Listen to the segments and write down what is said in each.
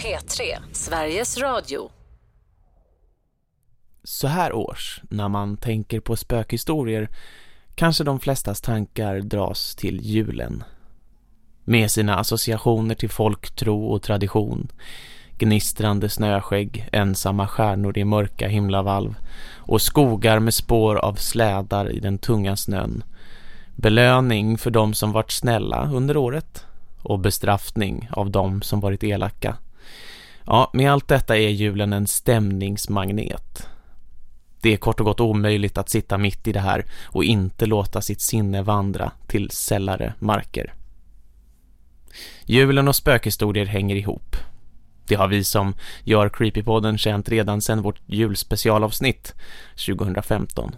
P3, Sveriges Radio. Så här års, när man tänker på spökhistorier, kanske de flestas tankar dras till julen. Med sina associationer till folktro och tradition, gnistrande snöskägg, ensamma stjärnor i mörka himlavalv och skogar med spår av slädar i den tunga snön. Belöning för de som varit snälla under året och bestraffning av de som varit elaka. Ja, med allt detta är julen en stämningsmagnet. Det är kort och gott omöjligt att sitta mitt i det här och inte låta sitt sinne vandra till sällare marker. Julen och spökhistorier hänger ihop. Det har vi som gör Creepypodden känt redan sedan vårt julspecialavsnitt 2015.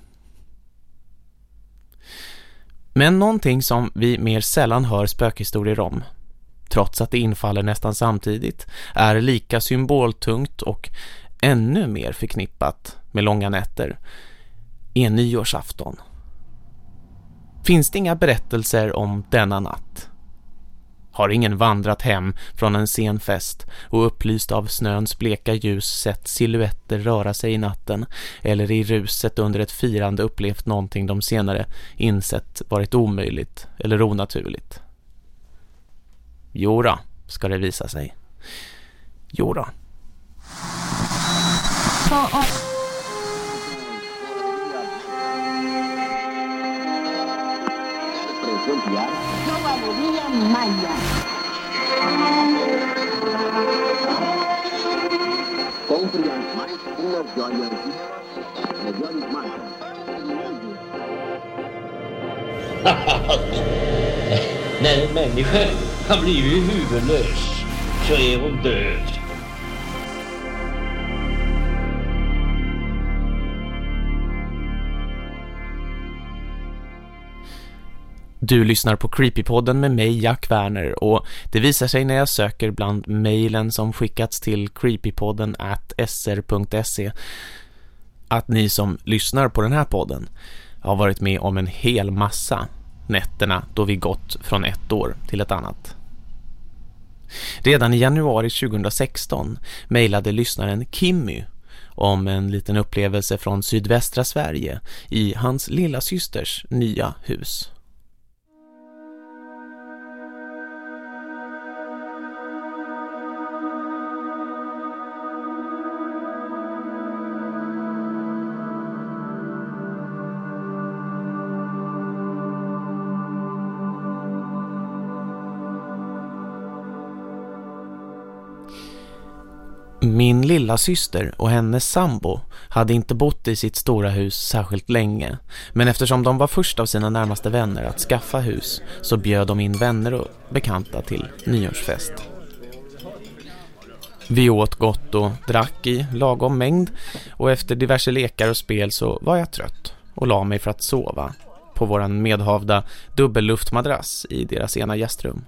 Men någonting som vi mer sällan hör spökhistorier om, trots att det infaller nästan samtidigt, är lika symboltungt och ännu mer förknippat med långa nätter, är nyårsafton. Finns det inga berättelser om denna natt? Har ingen vandrat hem från en sen fest och upplyst av snöns bleka ljus sett siluetter röra sig i natten eller i ruset under ett firande upplevt någonting de senare insett varit omöjligt eller onaturligt? Jora, ska det visa sig. Jora. När en människa har blivit huvudlös så är hon död. Du lyssnar på Creepypodden med mig, Jack Werner, och det visar sig när jag söker bland mejlen som skickats till creepypodden at sr.se att ni som lyssnar på den här podden har varit med om en hel massa nätterna då vi gått från ett år till ett annat. Redan i januari 2016 mejlade lyssnaren Kimmy om en liten upplevelse från sydvästra Sverige i hans lilla systers nya hus. Min lilla syster och hennes sambo hade inte bott i sitt stora hus särskilt länge. Men eftersom de var först av sina närmaste vänner att skaffa hus så bjöd de in vänner och bekanta till nyårsfest. Vi åt gott och drack i lagom mängd och efter diverse lekar och spel så var jag trött och la mig för att sova på våran medhavda dubbelluftmadrass i deras ena gästrum.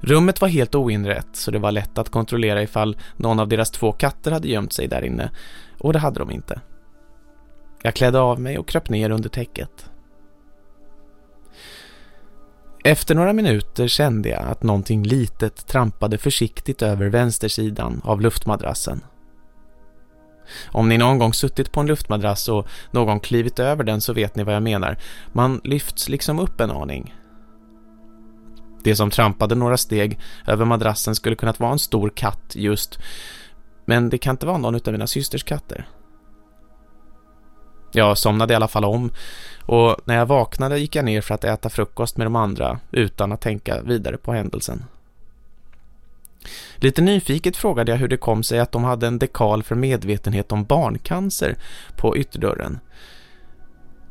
Rummet var helt oinrätt så det var lätt att kontrollera ifall någon av deras två katter hade gömt sig där inne och det hade de inte. Jag klädde av mig och kröp ner under täcket. Efter några minuter kände jag att någonting litet trampade försiktigt över vänstersidan av luftmadrassen. Om ni någon gång suttit på en luftmadrass och någon klivit över den så vet ni vad jag menar. Man lyfts liksom upp en aning. Det som trampade några steg över madrassen skulle kunnat vara en stor katt just, men det kan inte vara någon av mina systers katter. Jag somnade i alla fall om och när jag vaknade gick jag ner för att äta frukost med de andra utan att tänka vidare på händelsen. Lite nyfiket frågade jag hur det kom sig att de hade en dekal för medvetenhet om barncancer på ytterdörren.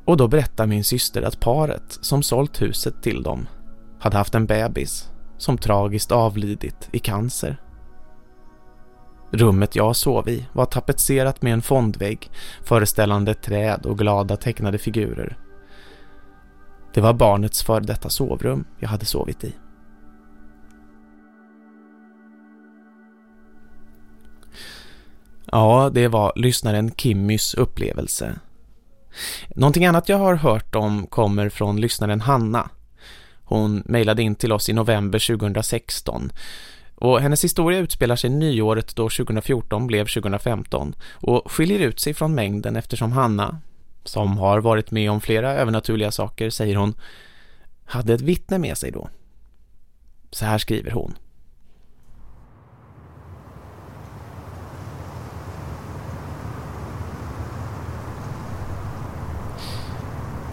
Och då berättade min syster att paret som sålt huset till dem hade haft en bebis som tragiskt avlidit i cancer. Rummet jag sov i var tapetserat med en fondvägg föreställande träd och glada tecknade figurer. Det var barnets för detta sovrum jag hade sovit i. Ja, det var lyssnaren Kimmys upplevelse. Någonting annat jag har hört om kommer från lyssnaren Hanna. Hon mejlade in till oss i november 2016. Och hennes historia utspelar sig nyåret då 2014 blev 2015 och skiljer ut sig från mängden eftersom Hanna, som har varit med om flera övernaturliga saker, säger hon, hade ett vittne med sig då. Så här skriver hon.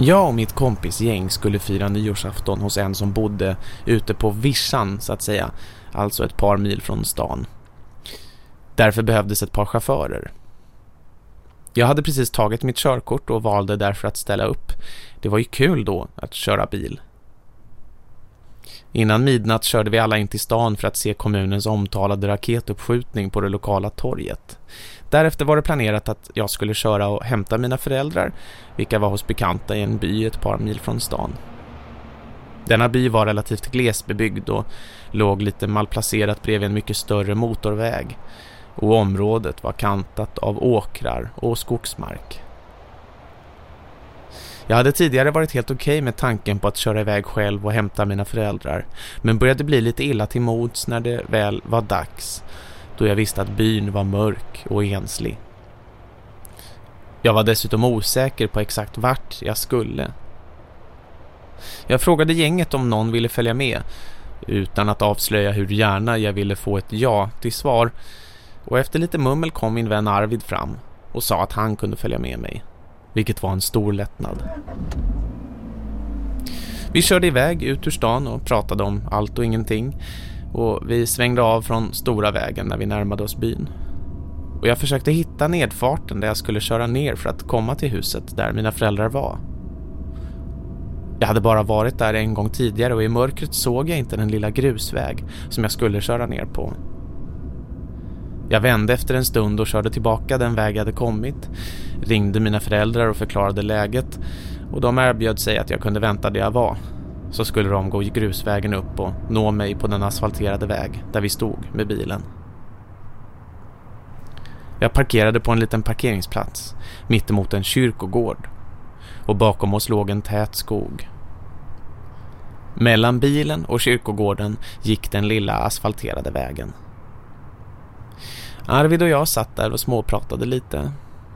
Jag och mitt kompisgäng skulle fira nyårsafton hos en som bodde ute på Vischan så att säga, alltså ett par mil från stan. Därför behövdes ett par chaufförer. Jag hade precis tagit mitt körkort och valde därför att ställa upp. Det var ju kul då att köra bil. Innan midnatt körde vi alla in till stan för att se kommunens omtalade raketuppskjutning på det lokala torget. Därefter var det planerat att jag skulle köra och hämta mina föräldrar, vilka var hos bekanta i en by ett par mil från stan. Denna by var relativt glesbebyggd och låg lite malplacerat bredvid en mycket större motorväg och området var kantat av åkrar och skogsmark. Jag hade tidigare varit helt okej okay med tanken på att köra iväg själv och hämta mina föräldrar men började bli lite illa till mods när det väl var dags då jag visste att byn var mörk och enslig. Jag var dessutom osäker på exakt vart jag skulle. Jag frågade gänget om någon ville följa med utan att avslöja hur gärna jag ville få ett ja till svar och efter lite mummel kom min vän Arvid fram och sa att han kunde följa med mig, vilket var en stor lättnad. Vi körde iväg ut ur stan och pratade om allt och ingenting och vi svängde av från stora vägen när vi närmade oss byn. Och jag försökte hitta nedfarten där jag skulle köra ner för att komma till huset där mina föräldrar var. Jag hade bara varit där en gång tidigare och i mörkret såg jag inte den lilla grusväg som jag skulle köra ner på. Jag vände efter en stund och körde tillbaka den väg jag hade kommit, ringde mina föräldrar och förklarade läget och de erbjöd sig att jag kunde vänta där jag var så skulle de gå grusvägen upp och nå mig på den asfalterade väg där vi stod med bilen. Jag parkerade på en liten parkeringsplats mittemot en kyrkogård och bakom oss låg en tät skog. Mellan bilen och kyrkogården gick den lilla asfalterade vägen. Arvid och jag satt där och småpratade lite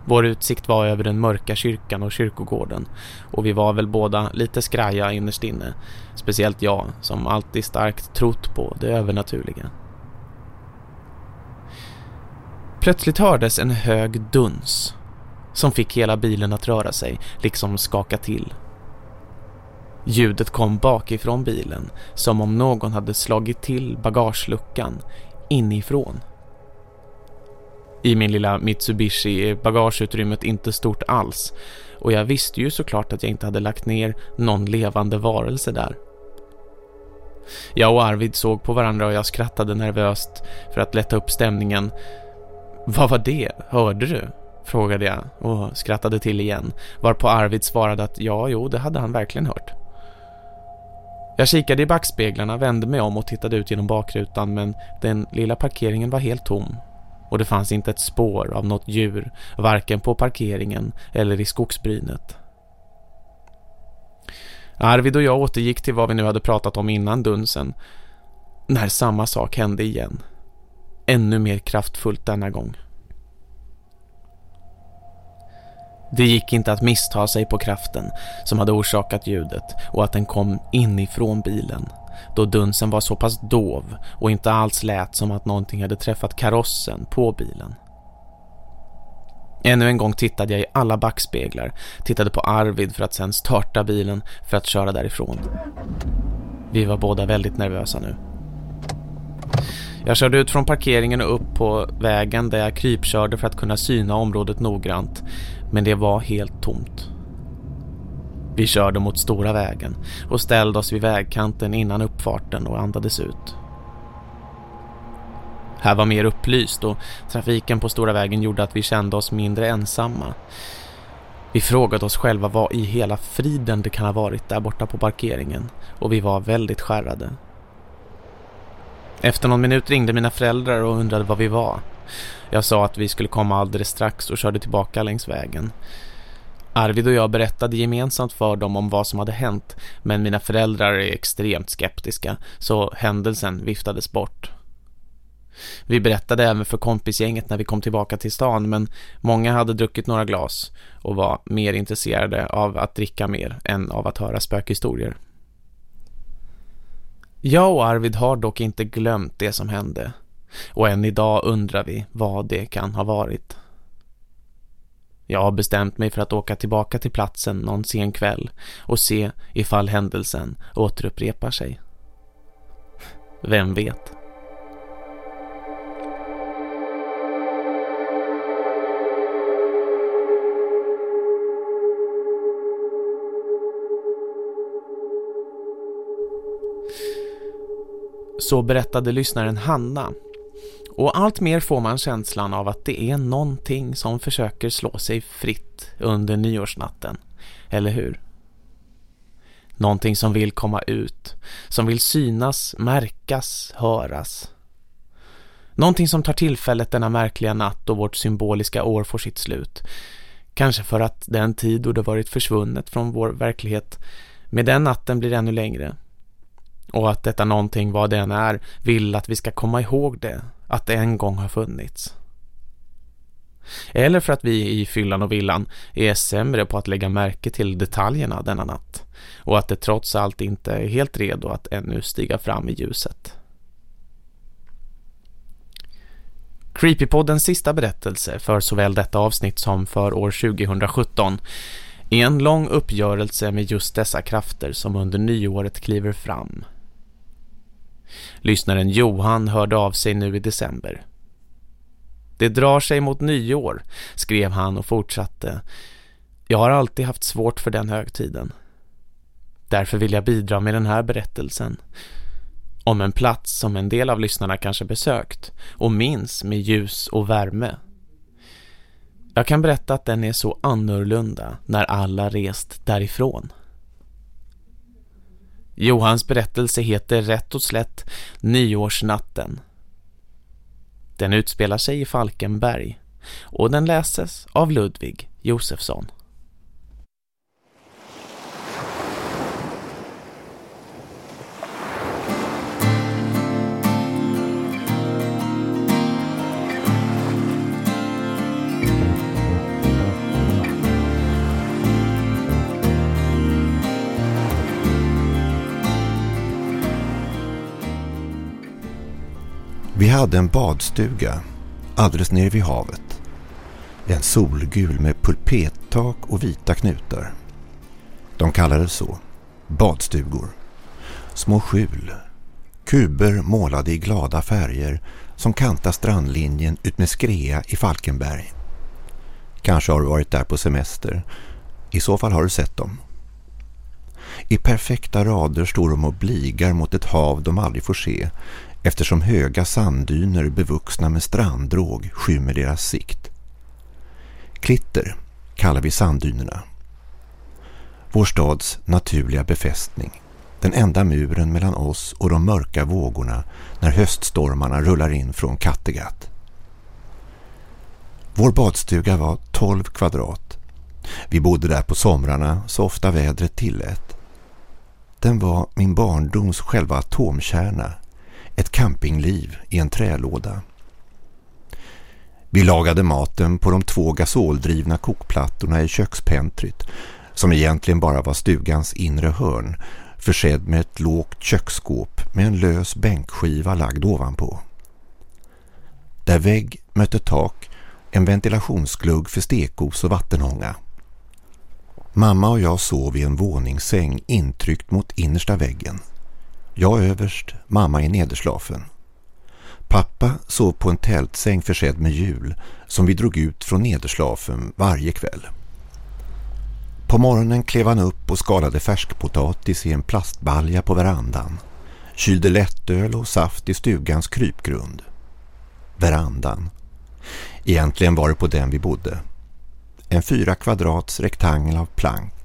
vår utsikt var över den mörka kyrkan och kyrkogården och vi var väl båda lite skraja innerst inne. Speciellt jag som alltid starkt trott på det övernaturliga. Plötsligt hördes en hög duns som fick hela bilen att röra sig, liksom skaka till. Ljudet kom bakifrån bilen som om någon hade slagit till bagageluckan inifrån. I min lilla Mitsubishi är bagageutrymmet inte stort alls och jag visste ju såklart att jag inte hade lagt ner någon levande varelse där. Jag och Arvid såg på varandra och jag skrattade nervöst för att lätta upp stämningen. Vad var det? Hörde du? Frågade jag och skrattade till igen, varpå Arvid svarade att ja, jo, det hade han verkligen hört. Jag kikade i backspeglarna, vände mig om och tittade ut genom bakrutan men den lilla parkeringen var helt tom och det fanns inte ett spår av något djur, varken på parkeringen eller i skogsbrynet. Arvid och jag återgick till vad vi nu hade pratat om innan dunsen, när samma sak hände igen. Ännu mer kraftfullt denna gång. Det gick inte att missta sig på kraften som hade orsakat ljudet och att den kom inifrån bilen då dunsen var så pass dov och inte alls lät som att någonting hade träffat karossen på bilen. Ännu en gång tittade jag i alla backspeglar, tittade på Arvid för att sedan starta bilen för att köra därifrån. Vi var båda väldigt nervösa nu. Jag körde ut från parkeringen och upp på vägen där jag krypkörde för att kunna syna området noggrant, men det var helt tomt. Vi körde mot stora vägen och ställde oss vid vägkanten innan uppfarten och andades ut. Här var mer upplyst och trafiken på stora vägen gjorde att vi kände oss mindre ensamma. Vi frågade oss själva vad i hela friden det kan ha varit där borta på parkeringen och vi var väldigt skärrade. Efter någon minut ringde mina föräldrar och undrade vad vi var. Jag sa att vi skulle komma alldeles strax och körde tillbaka längs vägen. Arvid och jag berättade gemensamt för dem om vad som hade hänt men mina föräldrar är extremt skeptiska så händelsen viftades bort. Vi berättade även för kompisgänget när vi kom tillbaka till stan men många hade druckit några glas och var mer intresserade av att dricka mer än av att höra spökhistorier. Jag och Arvid har dock inte glömt det som hände och än idag undrar vi vad det kan ha varit. Jag har bestämt mig för att åka tillbaka till platsen någon sen kväll och se ifall händelsen återupprepar sig. Vem vet? Så berättade lyssnaren Hanna och allt mer får man känslan av att det är någonting som försöker slå sig fritt under nyårsnatten. Eller hur? Någonting som vill komma ut. Som vill synas, märkas, höras. Någonting som tar tillfället denna märkliga natt då vårt symboliska år får sitt slut. Kanske för att den tid då det varit försvunnet från vår verklighet med den natten blir ännu längre. Och att detta någonting, vad det än är, vill att vi ska komma ihåg det att det en gång har funnits. Eller för att vi i fyllan och villan är sämre på att lägga märke till detaljerna denna natt och att det trots allt inte är helt redo att ännu stiga fram i ljuset. Creepypoddens sista berättelse för såväl detta avsnitt som för år 2017 är en lång uppgörelse med just dessa krafter som under nyåret kliver fram. Lyssnaren Johan hörde av sig nu i december. Det drar sig mot nyår, skrev han och fortsatte. Jag har alltid haft svårt för den högtiden. Därför vill jag bidra med den här berättelsen. Om en plats som en del av lyssnarna kanske besökt och minns med ljus och värme. Jag kan berätta att den är så annorlunda när alla rest därifrån. Johans berättelse heter rätt och slätt Nyårsnatten. Den utspelar sig i Falkenberg och den läses av Ludvig Josefsson. Vi hade en badstuga alldeles nere vid havet. En solgul med pulpettak och vita knutar. De kallades så. Badstugor. Små skjul. Kuber målade i glada färger som kantar strandlinjen ut med Skrea i Falkenberg. Kanske har du varit där på semester. I så fall har du sett dem. I perfekta rader står de och bligar mot ett hav de aldrig får se eftersom höga sanddyner bevuxna med stranddråg skymmer deras sikt. Klitter kallar vi sanddynerna. Vår stads naturliga befästning. Den enda muren mellan oss och de mörka vågorna när höststormarna rullar in från Kattegatt. Vår badstuga var 12 kvadrat. Vi bodde där på somrarna så ofta vädret tillät. Den var min barndoms själva atomkärna ett campingliv i en trälåda. Vi lagade maten på de två gasoldrivna kokplattorna i kökspentryt som egentligen bara var stugans inre hörn försedd med ett lågt köksskåp med en lös bänkskiva lagd ovanpå. Där vägg mötte tak en ventilationsglugg för stekos och vattenånga. Mamma och jag sov i en våningssäng intryckt mot innersta väggen. Jag överst, mamma i nederslafen. Pappa sov på en tältsäng försedd med hjul som vi drog ut från nederslafen varje kväll. På morgonen klev han upp och skalade färskpotatis i en plastbalja på verandan. Kylde lättöl och saft i stugans krypgrund. Verandan. Egentligen var det på den vi bodde. En fyra kvadrats rektangel av plank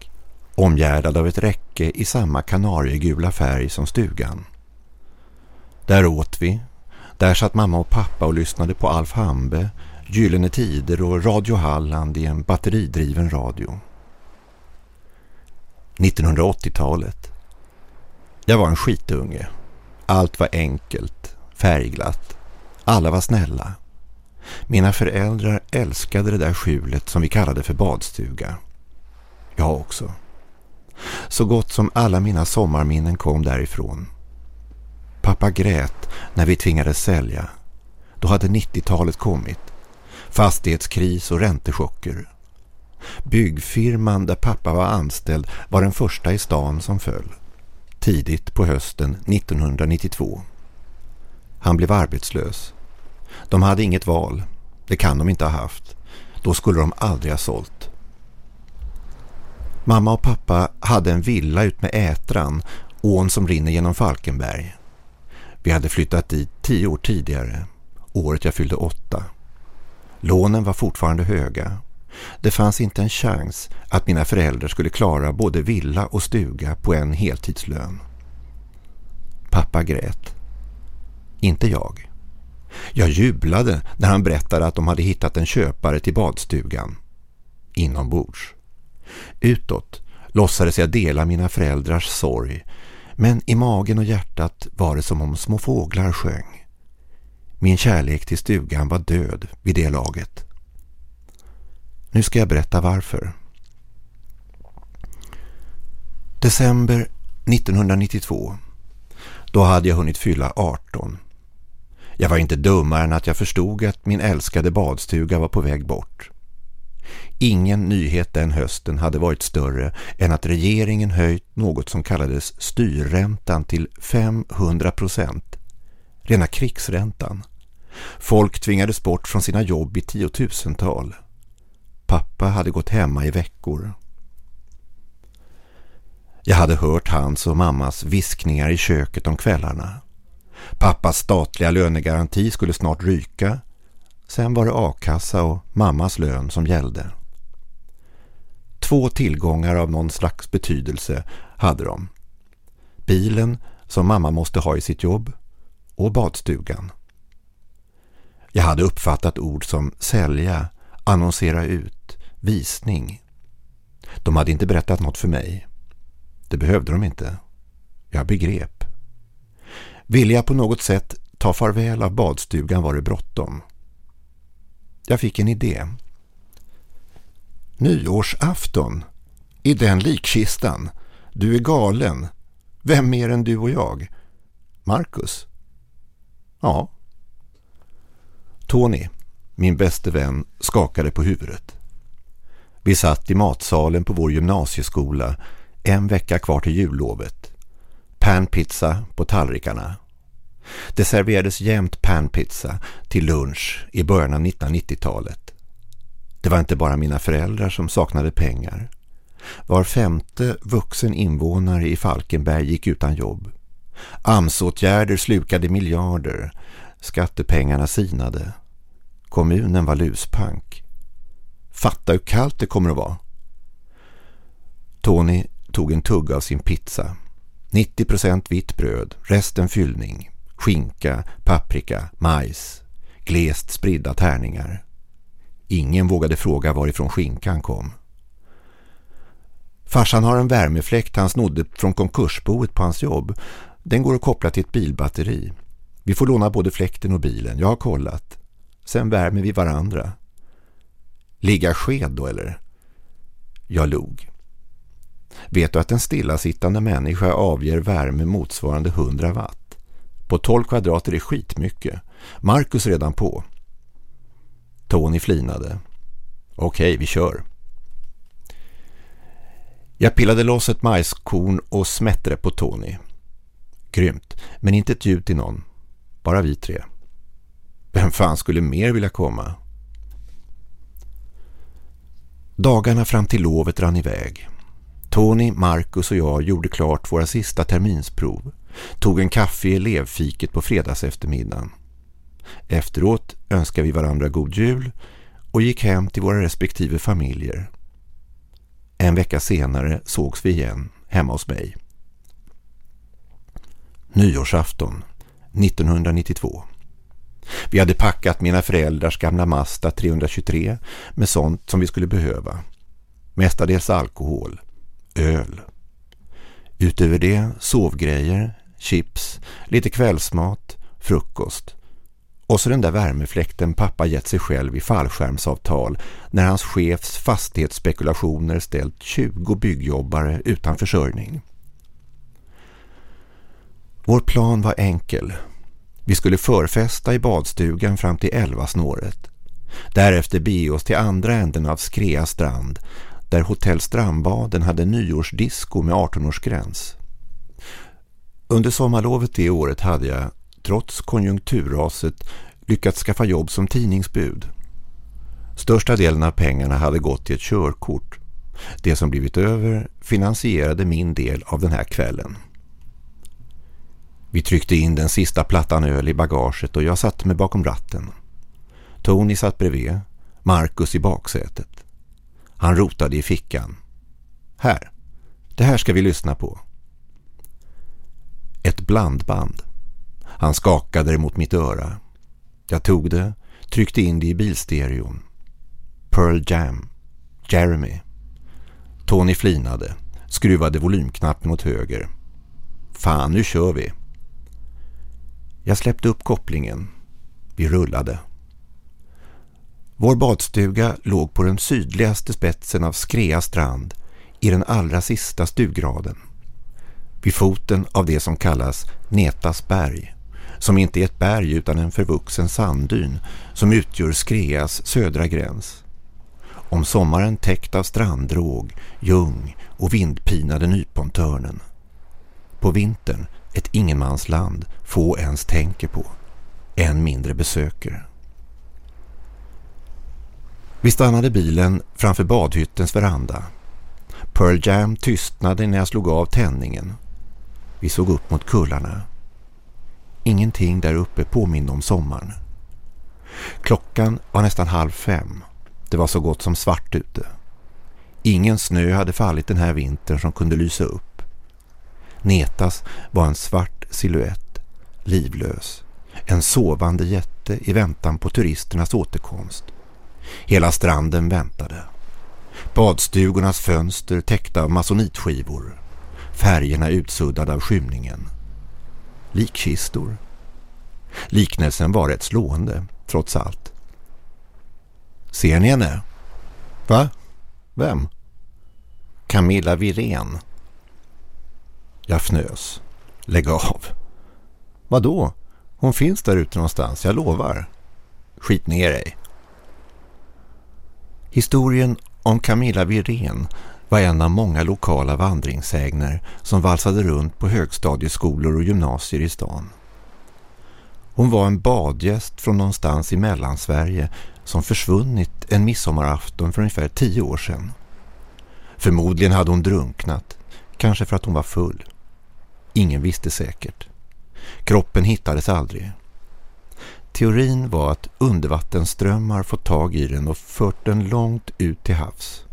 omgärdad av ett räcke i samma kanariegula färg som stugan. Där åt vi. Där satt mamma och pappa och lyssnade på Alf Hambe, Gyllene Tider och Radio Halland i en batteridriven radio. 1980-talet. Jag var en skitunge. Allt var enkelt, färgglatt. Alla var snälla. Mina föräldrar älskade det där skjulet som vi kallade för badstuga. Jag också. Så gott som alla mina sommarminnen kom därifrån. Pappa grät när vi tvingades sälja. Då hade 90-talet kommit. Fastighetskris och räntechocker. Byggfirman där pappa var anställd var den första i stan som föll. Tidigt på hösten 1992. Han blev arbetslös. De hade inget val. Det kan de inte ha haft. Då skulle de aldrig ha sålt. Mamma och pappa hade en villa ut med Ätran, ån som rinner genom Falkenberg. Vi hade flyttat dit tio år tidigare, året jag fyllde åtta. Lånen var fortfarande höga. Det fanns inte en chans att mina föräldrar skulle klara både villa och stuga på en heltidslön. Pappa grät. Inte jag. Jag jublade när han berättade att de hade hittat en köpare till badstugan. Inombords. Utåt låtsades jag dela mina föräldrars sorg men i magen och hjärtat var det som om små fåglar sjöng. Min kärlek till stugan var död vid det laget. Nu ska jag berätta varför. December 1992. Då hade jag hunnit fylla 18. Jag var inte dummare än att jag förstod att min älskade badstuga var på väg bort. Ingen nyhet den hösten hade varit större än att regeringen höjt något som kallades styrräntan till 500 procent. Rena krigsräntan. Folk tvingades bort från sina jobb i tiotusental. Pappa hade gått hemma i veckor. Jag hade hört hans och mammas viskningar i köket om kvällarna. Pappas statliga lönegaranti skulle snart ryka. Sen var det a-kassa och mammas lön som gällde. Två tillgångar av någon slags betydelse hade de. Bilen som mamma måste ha i sitt jobb och badstugan. Jag hade uppfattat ord som sälja, annonsera ut, visning. De hade inte berättat något för mig. Det behövde de inte. Jag begrep. Ville jag på något sätt ta farväl av badstugan var det bråttom. Jag fick en idé. Nyårsafton. I den likkistan. Du är galen. Vem mer än du och jag? Marcus? Ja. Tony, min bäste vän, skakade på huvudet. Vi satt i matsalen på vår gymnasieskola en vecka kvar till jullovet. Panpizza på tallrikarna. Det serverades jämt panpizza till lunch i början av 1990-talet. Det var inte bara mina föräldrar som saknade pengar. Var femte vuxen invånare i Falkenberg gick utan jobb. AMS-åtgärder slukade miljarder. Skattepengarna sinade. Kommunen var luspank. Fatta hur kallt det kommer att vara. Tony tog en tugga av sin pizza. 90% vitt bröd, resten fyllning. Skinka, paprika, majs. Glest spridda tärningar. Ingen vågade fråga varifrån skinkan kom. Farsan har en värmefläkt han snodde från konkursboet på hans jobb. Den går att koppla till ett bilbatteri. Vi får låna både fläkten och bilen. Jag har kollat. Sen värmer vi varandra. Ligga sked då eller? Jag log. Vet du att en stillasittande människa avger värme motsvarande 100 watt? På 12 kvadrater är det skitmycket. Marcus redan på. Tony flinade. Okej, vi kör. Jag pillade loss ett majskorn och smätte på Tony. Grymt, men inte ett ljud till någon. Bara vi tre. Vem fan skulle mer vilja komma? Dagarna fram till lovet rann iväg. Tony, Marcus och jag gjorde klart våra sista terminsprov. Tog en kaffe i elevfiket på fredags eftermiddagen. Efteråt önskade vi varandra god jul och gick hem till våra respektive familjer. En vecka senare sågs vi igen hemma hos mig. Nyårsafton 1992. Vi hade packat mina föräldrars gamla Mazda 323 med sånt som vi skulle behöva. Mestadels alkohol, öl. Utöver det sovgrejer, chips, lite kvällsmat, frukost Och så den där värmefläkten pappa gett sig själv i fallskärmsavtal när hans chefs fastighetsspekulationer ställt 20 byggjobbare utan försörjning. Vår plan var enkel. Vi skulle förfesta i badstugan fram till 11 snåret. Därefter be oss till andra änden av Skrea strand där hotell Strandbaden hade nyårsdisco med 18-årsgräns. Under sommarlovet det året hade jag, trots konjunkturraset, lyckats skaffa jobb som tidningsbud. Största delen av pengarna hade gått till ett körkort. Det som blivit över finansierade min del av den här kvällen. Vi tryckte in den sista plattan öl i bagaget och jag satte mig bakom ratten. Tony satt bredvid, Marcus i baksätet. Han rotade i fickan. Här, det här ska vi lyssna på. Ett blandband. Han skakade det mot mitt öra. Jag tog det, tryckte in det i bilstereon. Pearl Jam, Jeremy. Tony flinade, skruvade volymknappen åt höger. Fan, nu kör vi. Jag släppte upp kopplingen. Vi rullade. Vår badstuga låg på den sydligaste spetsen av Skrea strand i den allra sista stugraden. Vid foten av det som kallas Netas berg, som inte är ett berg utan en förvuxen sanddyn som utgör Skreas södra gräns. Om sommaren täckt av strandråg, ljung och vindpinade nypontörnen. På vintern ett ingenmansland få ens tänker på, än mindre besöker. Vi stannade bilen framför badhyttens veranda. Pearl Jam tystnade när jag slog av tändningen. Vi såg upp mot kullarna. Ingenting där uppe påminner om sommaren. Klockan var nästan halv fem. Det var så gott som svart ute. Ingen snö hade fallit den här vintern som kunde lysa upp. Netas var en svart siluett, livlös. En sovande jätte i väntan på turisternas återkomst. Hela stranden väntade. Badstugornas fönster täckta av masonitskivor. Färgerna utsuddade av skymningen. Likkistor. Liknelsen var rätt slående, trots allt. Ser ni henne? Va? Vem? Camilla Virén. Jag fnös. Lägg av. Vadå? Hon finns där ute någonstans, jag lovar. Skit ner dig. Historien om Camilla Virén var en av många lokala vandringsägner som valsade runt på högstadieskolor och gymnasier i stan. Hon var en badgäst från någonstans i Mellansverige som försvunnit en midsommarafton för ungefär tio år sedan. Förmodligen hade hon drunknat, kanske för att hon var full. Ingen visste säkert. Kroppen hittades aldrig. Teorin var att undervattensströmmar fått tag i den och fört den långt ut till havs.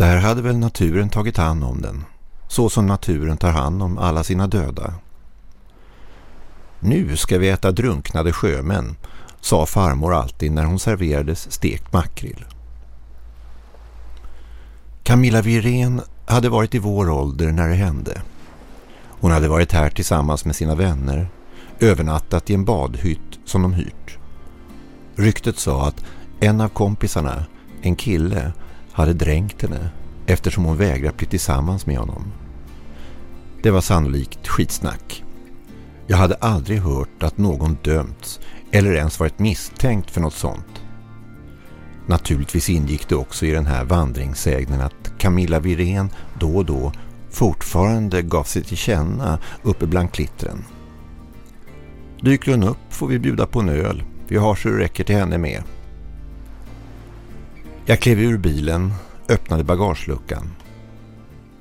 Där hade väl naturen tagit hand om den, så som naturen tar hand om alla sina döda. Nu ska vi äta drunknade sjömän, sa farmor alltid när hon serverades stekt makrill. Camilla Viren hade varit i vår ålder när det hände. Hon hade varit här tillsammans med sina vänner, övernattat i en badhytt som de hyrt. Ryktet sa att en av kompisarna, en kille, hade dränkt henne eftersom hon vägrat bli tillsammans med honom. Det var sannolikt skitsnack. Jag hade aldrig hört att någon dömts eller ens varit misstänkt för något sånt. Naturligtvis ingick det också i den här vandringssägnen att Camilla Viren då och då fortfarande gav sig till känna uppe bland klittren. Dyker hon upp får vi bjuda på en öl. Vi har så det räcker till henne med. Jag klev ur bilen, öppnade bagageluckan.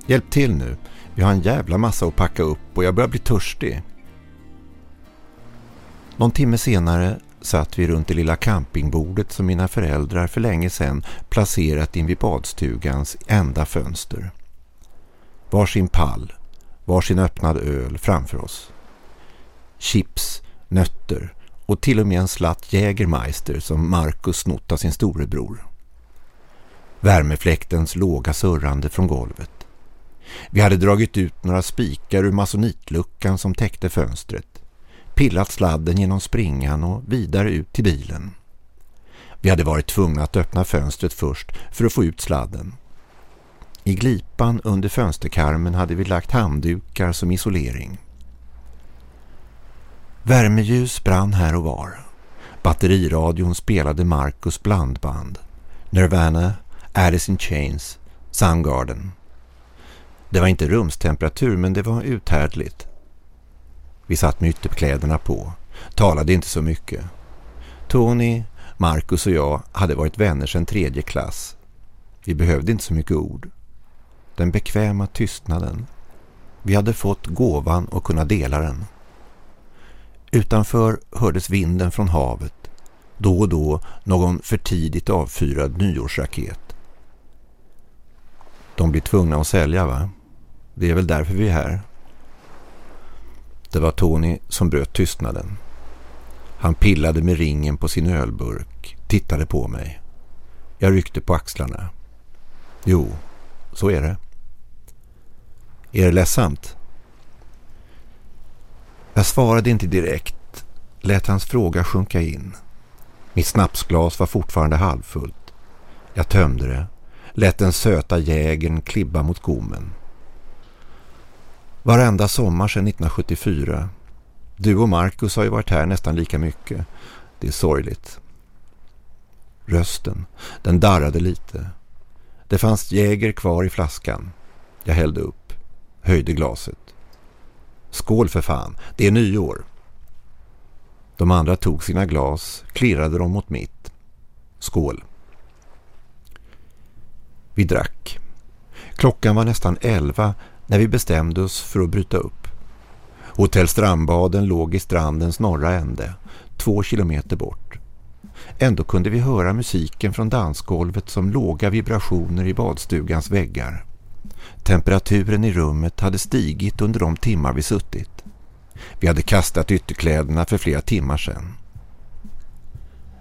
Hjälp till nu. Vi har en jävla massa att packa upp och jag börjar bli törstig. Någon timme senare satt vi runt det lilla campingbordet som mina föräldrar för länge sedan placerat in vid badstugans enda fönster. Varsin pall, varsin öppnad öl framför oss. Chips, nötter och till och med en slatt Jägermeister som Marcus snott av sin storebror. Värmefläktens låga surrande från golvet. Vi hade dragit ut några spikar ur masonitluckan som täckte fönstret. pillat sladden genom springan och vidare ut till bilen. Vi hade varit tvungna att öppna fönstret först för att få ut sladden. I glipan under fönsterkarmen hade vi lagt handdukar som isolering. Värmeljus brann här och var. Batteriradion spelade Marcus blandband. Nirvana, Alice in Chains, Soundgarden. Det var inte rumstemperatur men det var uthärdligt. Vi satt med ytterkläderna på, talade inte så mycket. Tony, Marcus och jag hade varit vänner sedan tredje klass. Vi behövde inte så mycket ord. Den bekväma tystnaden. Vi hade fått gåvan och kunna dela den. Utanför hördes vinden från havet. Då och då någon för tidigt avfyrad nyårsraket. De blir tvungna att sälja va? Det är väl därför vi är här. Det var Tony som bröt tystnaden. Han pillade med ringen på sin ölburk, tittade på mig. Jag ryckte på axlarna. Jo, så är det. Är det ledsamt? Jag svarade inte direkt, lät hans fråga sjunka in. Mitt snapsglas var fortfarande halvfullt. Jag tömde det, lät den söta jägern klibba mot gommen. Varenda sommar sedan 1974. Du och Marcus har ju varit här nästan lika mycket. Det är sorgligt. Rösten, den darrade lite. Det fanns jäger kvar i flaskan. Jag hällde upp, höjde glaset. Skål för fan, det är nyår. De andra tog sina glas, klirrade dem mot mitt. Skål. Vi drack. Klockan var nästan elva när vi bestämde oss för att bryta upp. Hotell Strandbaden låg i strandens norra ände, två kilometer bort. Ändå kunde vi höra musiken från dansgolvet som låga vibrationer i badstugans väggar. Temperaturen i rummet hade stigit under de timmar vi suttit. Vi hade kastat ytterkläderna för flera timmar sedan.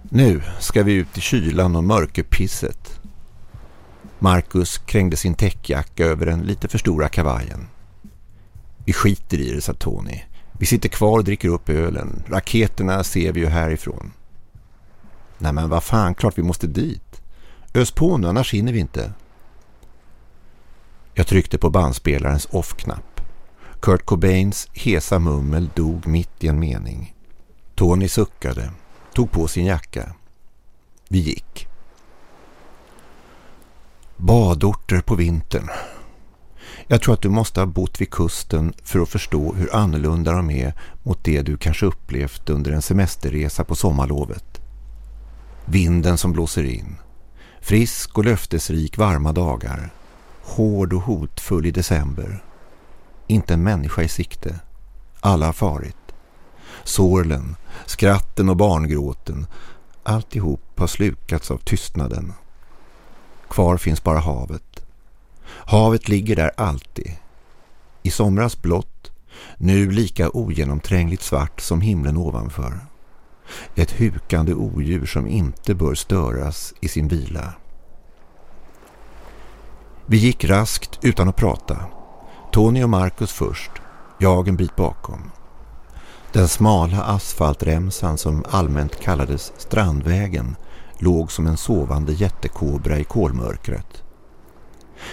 Nu ska vi ut i kylan och mörkerpisset. Marcus krängde sin täckjacka över den lite för stora kavajen. Vi skiter i det, sa Tony. Vi sitter kvar och dricker upp ölen. Raketerna ser vi ju härifrån. Nej men vad fan, klart vi måste dit. Ös på nu, annars hinner vi inte. Jag tryckte på bandspelarens off-knapp. Kurt Cobains hesa mummel dog mitt i en mening. Tony suckade, tog på sin jacka. Vi gick. Badorter på vintern. Jag tror att du måste ha bott vid kusten för att förstå hur annorlunda de är mot det du kanske upplevt under en semesterresa på sommarlovet. Vinden som blåser in. Frisk och löftesrik varma dagar. Hård och hotfull i december. Inte en människa i sikte. Alla har farit. Sorlen, skratten och barngråten. Alltihop har slukats av tystnaden. Kvar finns bara havet. Havet ligger där alltid. I somras blått, nu lika ogenomträngligt svart som himlen ovanför. Ett hukande odjur som inte bör störas i sin vila. Vi gick raskt utan att prata. Tony och Marcus först, jag en bit bakom. Den smala asfaltremsan som allmänt kallades Strandvägen låg som en sovande jättekobra i kolmörkret.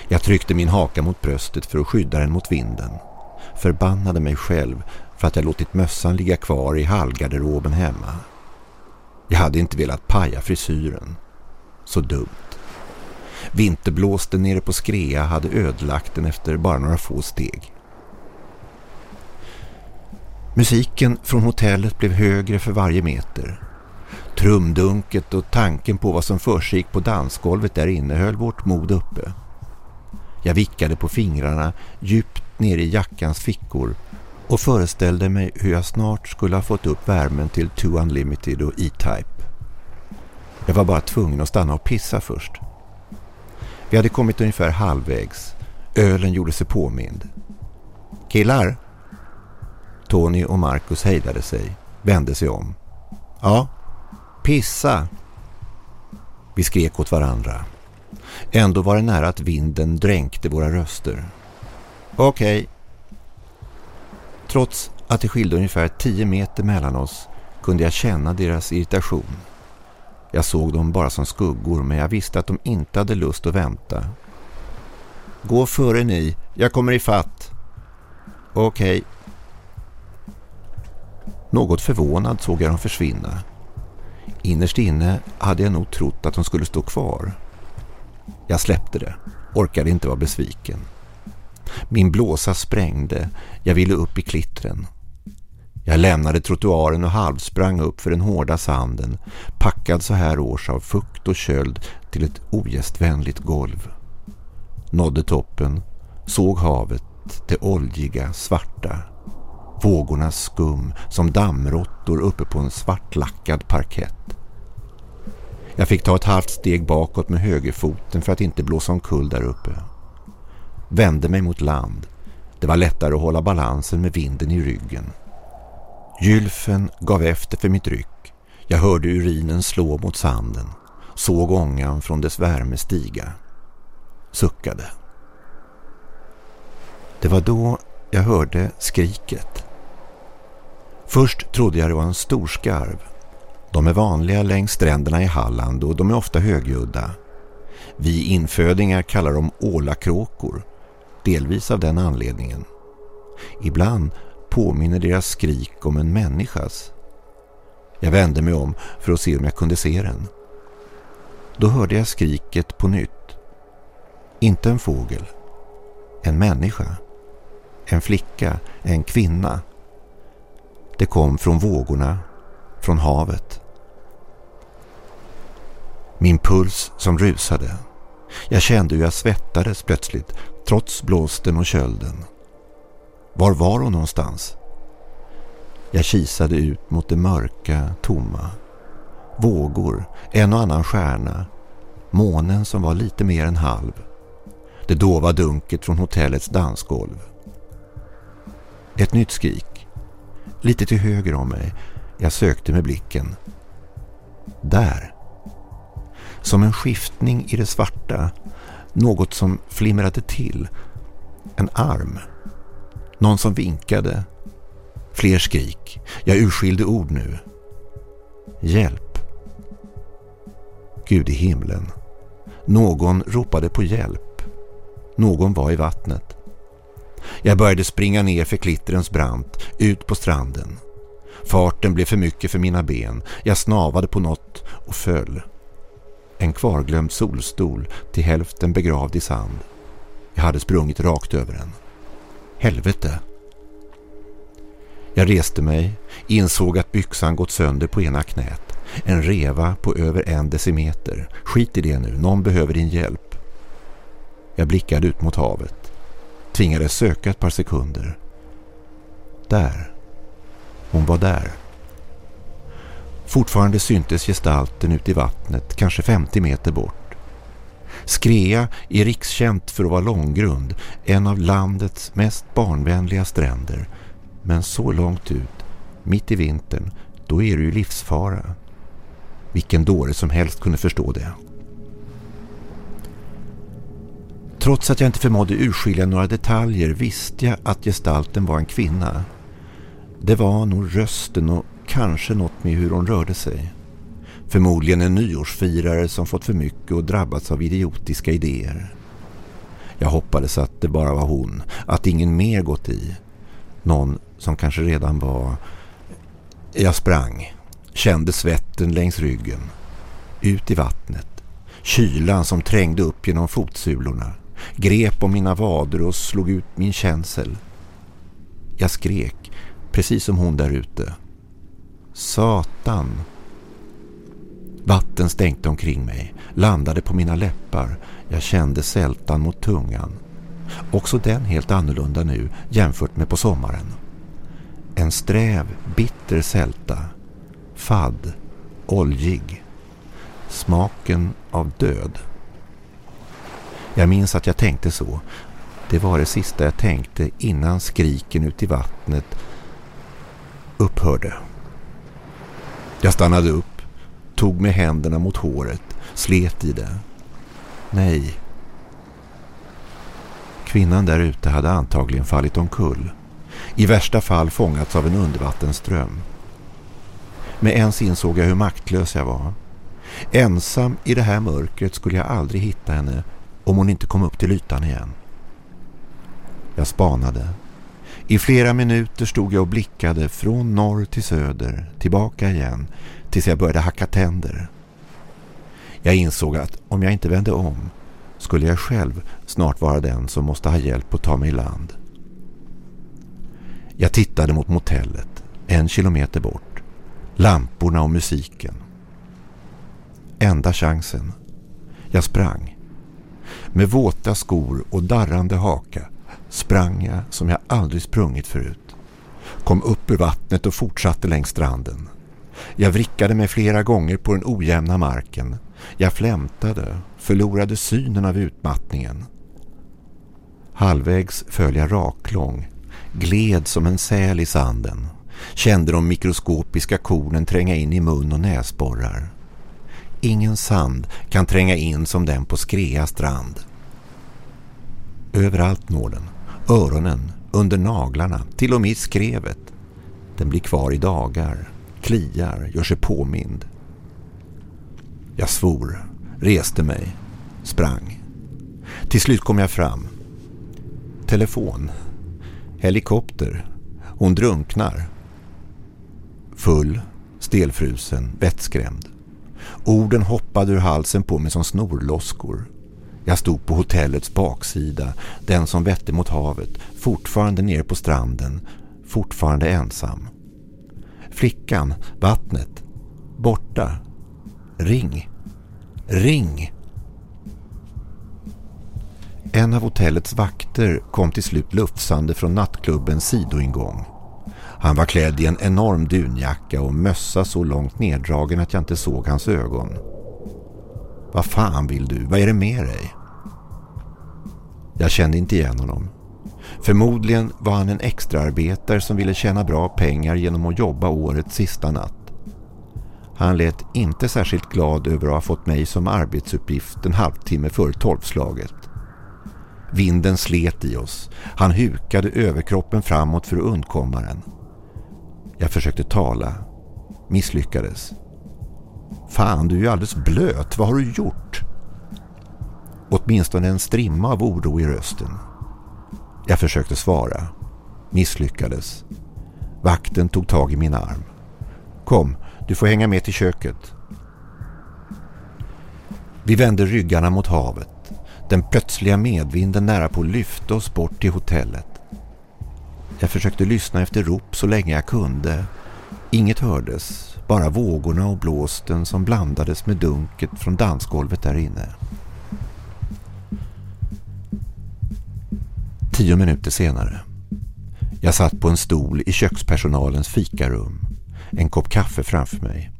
Jag tryckte min haka mot bröstet för att skydda den mot vinden. Förbannade mig själv för att jag låtit mössan ligga kvar i hallgarderoben hemma. Jag hade inte velat paja frisyren. Så dumt. Vinterblåsten nere på Skrea hade ödelagt den efter bara några få steg. Musiken från hotellet blev högre för varje meter. Trumdunket och tanken på vad som försiggick på dansgolvet där inne höll vårt mod uppe. Jag vickade på fingrarna djupt ner i jackans fickor och föreställde mig hur jag snart skulle ha fått upp värmen till Two Unlimited och E-Type. Jag var bara tvungen att stanna och pissa först. Vi hade kommit ungefär halvvägs. Ölen gjorde sig påmind. Killar? Tony och Marcus hejdade sig, vände sig om. Ja, pissa. Vi skrek åt varandra. Ändå var det nära att vinden dränkte våra röster. Okej. Okay. Trots att det skilde ungefär tio meter mellan oss kunde jag känna deras irritation. Jag såg dem bara som skuggor men jag visste att de inte hade lust att vänta. Gå före ni, jag kommer i fatt. Okej. Okay. Något förvånad såg jag dem försvinna. Innerst inne hade jag nog trott att de skulle stå kvar. Jag släppte det, orkade inte vara besviken. Min blåsa sprängde, jag ville upp i klittren. Jag lämnade trottoaren och halvsprang upp för den hårda sanden, packad så här års av fukt och köld till ett ogästvänligt golv. Nådde toppen, såg havet, det oljiga, svarta. Vågornas skum som dammråttor uppe på en svartlackad parkett. Jag fick ta ett halvt steg bakåt med högerfoten för att inte blåsa omkull där uppe. Vände mig mot land. Det var lättare att hålla balansen med vinden i ryggen. Gylfen gav efter för mitt ryck. Jag hörde urinen slå mot sanden. Såg ångan från dess värme stiga. Suckade. Det var då jag hörde skriket. Först trodde jag det var en storskarv. De är vanliga längs stränderna i Halland och de är ofta högljudda. Vi infödingar kallar dem ålakråkor, delvis av den anledningen. Ibland påminner deras skrik om en människas. Jag vände mig om för att se om jag kunde se den. Då hörde jag skriket på nytt. Inte en fågel. En människa. En flicka. En kvinna. Det kom från vågorna. Från havet. Min puls som rusade. Jag kände hur jag svettades plötsligt trots blåsten och kölden. Var var hon någonstans? Jag kisade ut mot det mörka, tomma. Vågor, en och annan stjärna. Månen som var lite mer än halv. Det dova dunket från hotellets dansgolv. Ett nytt skrik. Lite till höger om mig. Jag sökte med blicken. Där. Som en skiftning i det svarta. Något som flimrade till. En arm. Någon som vinkade. Fler skrik. Jag urskilde ord nu. Hjälp. Gud i himlen. Någon ropade på hjälp. Någon var i vattnet. Jag började springa ner för klitterens brant, ut på stranden. Farten blev för mycket för mina ben. Jag snavade på något och föll. En kvarglömd solstol till hälften begravd i sand. Jag hade sprungit rakt över den. Helvete! Jag reste mig, insåg att byxan gått sönder på ena knät. En reva på över en decimeter. Skit i det nu, någon behöver din hjälp. Jag blickade ut mot havet. Tvingades söka ett par sekunder. Där. Hon var där. Fortfarande syntes gestalten ut i vattnet, kanske 50 meter bort. Skrea är rikskänt för att vara långgrund, en av landets mest barnvänliga stränder. Men så långt ut, mitt i vintern, då är det ju livsfara. Vilken dåre som helst kunde förstå det. Trots att jag inte förmådde urskilja några detaljer visste jag att gestalten var en kvinna. Det var nog rösten och kanske något med hur hon rörde sig. Förmodligen en nyårsfirare som fått för mycket och drabbats av idiotiska idéer. Jag hoppades att det bara var hon, att ingen mer gått i. Någon som kanske redan var... Jag sprang, kände svetten längs ryggen, ut i vattnet. Kylan som trängde upp genom fotsulorna, grep om mina vader och slog ut min känsel. Jag skrek, precis som hon där ute. Satan! Vatten stänkte omkring mig, landade på mina läppar. Jag kände sältan mot tungan. Också den helt annorlunda nu jämfört med på sommaren. En sträv, bitter sälta. Fadd, oljig. Smaken av död. Jag minns att jag tänkte så. Det var det sista jag tänkte innan skriken ut i vattnet upphörde. Jag stannade upp tog med händerna mot håret, slet i det. Nej. Kvinnan där ute hade antagligen fallit omkull. I värsta fall fångats av en undervattensström. Med ens insåg jag hur maktlös jag var. Ensam i det här mörkret skulle jag aldrig hitta henne om hon inte kom upp till ytan igen. Jag spanade. I flera minuter stod jag och blickade från norr till söder, tillbaka igen, tills jag började hacka tänder. Jag insåg att om jag inte vände om skulle jag själv snart vara den som måste ha hjälp att ta mig i land. Jag tittade mot motellet, en kilometer bort. Lamporna och musiken. Enda chansen. Jag sprang. Med våta skor och darrande haka sprang jag som jag aldrig sprungit förut. Kom upp ur vattnet och fortsatte längs stranden. Jag vrickade mig flera gånger på den ojämna marken. Jag flämtade, förlorade synen av utmattningen. Halvvägs föll jag raklång, gled som en säl i sanden. Kände de mikroskopiska kornen tränga in i mun och näsborrar. Ingen sand kan tränga in som den på Skrea strand. Överallt når den. Öronen, under naglarna, till och med i skrevet. Den blir kvar i dagar, kliar, gör sig påmind. Jag svor, reste mig, sprang. Till slut kom jag fram. Telefon. Helikopter. Hon drunknar. Full, stelfrusen, vettskrämd. Orden hoppade ur halsen på mig som snorloskor. Jag stod på hotellets baksida, den som vette mot havet, fortfarande ner på stranden, fortfarande ensam. Flickan, vattnet, borta. Ring. Ring. En av hotellets vakter kom till slut lufsande från nattklubbens sidoingång. Han var klädd i en enorm dunjacka och mössa så långt neddragen att jag inte såg hans ögon. Vad fan vill du? Vad är det med dig? Jag kände inte igen honom. Förmodligen var han en extraarbetare som ville tjäna bra pengar genom att jobba årets sista natt. Han lät inte särskilt glad över att ha fått mig som arbetsuppgift en halvtimme före tolvslaget. Vinden slet i oss. Han hukade överkroppen framåt för att undkomma den. Jag försökte tala. Misslyckades. Fan, du är ju alldeles blöt. Vad har du gjort? Åtminstone en strimma av oro i rösten. Jag försökte svara. Misslyckades. Vakten tog tag i min arm. Kom, du får hänga med till köket. Vi vände ryggarna mot havet. Den plötsliga medvinden nära på lyfte oss bort till hotellet. Jag försökte lyssna efter rop så länge jag kunde. Inget hördes, bara vågorna och blåsten som blandades med dunket från dansgolvet där inne. Tio minuter senare. Jag satt på en stol i kökspersonalens fikarum. En kopp kaffe framför mig.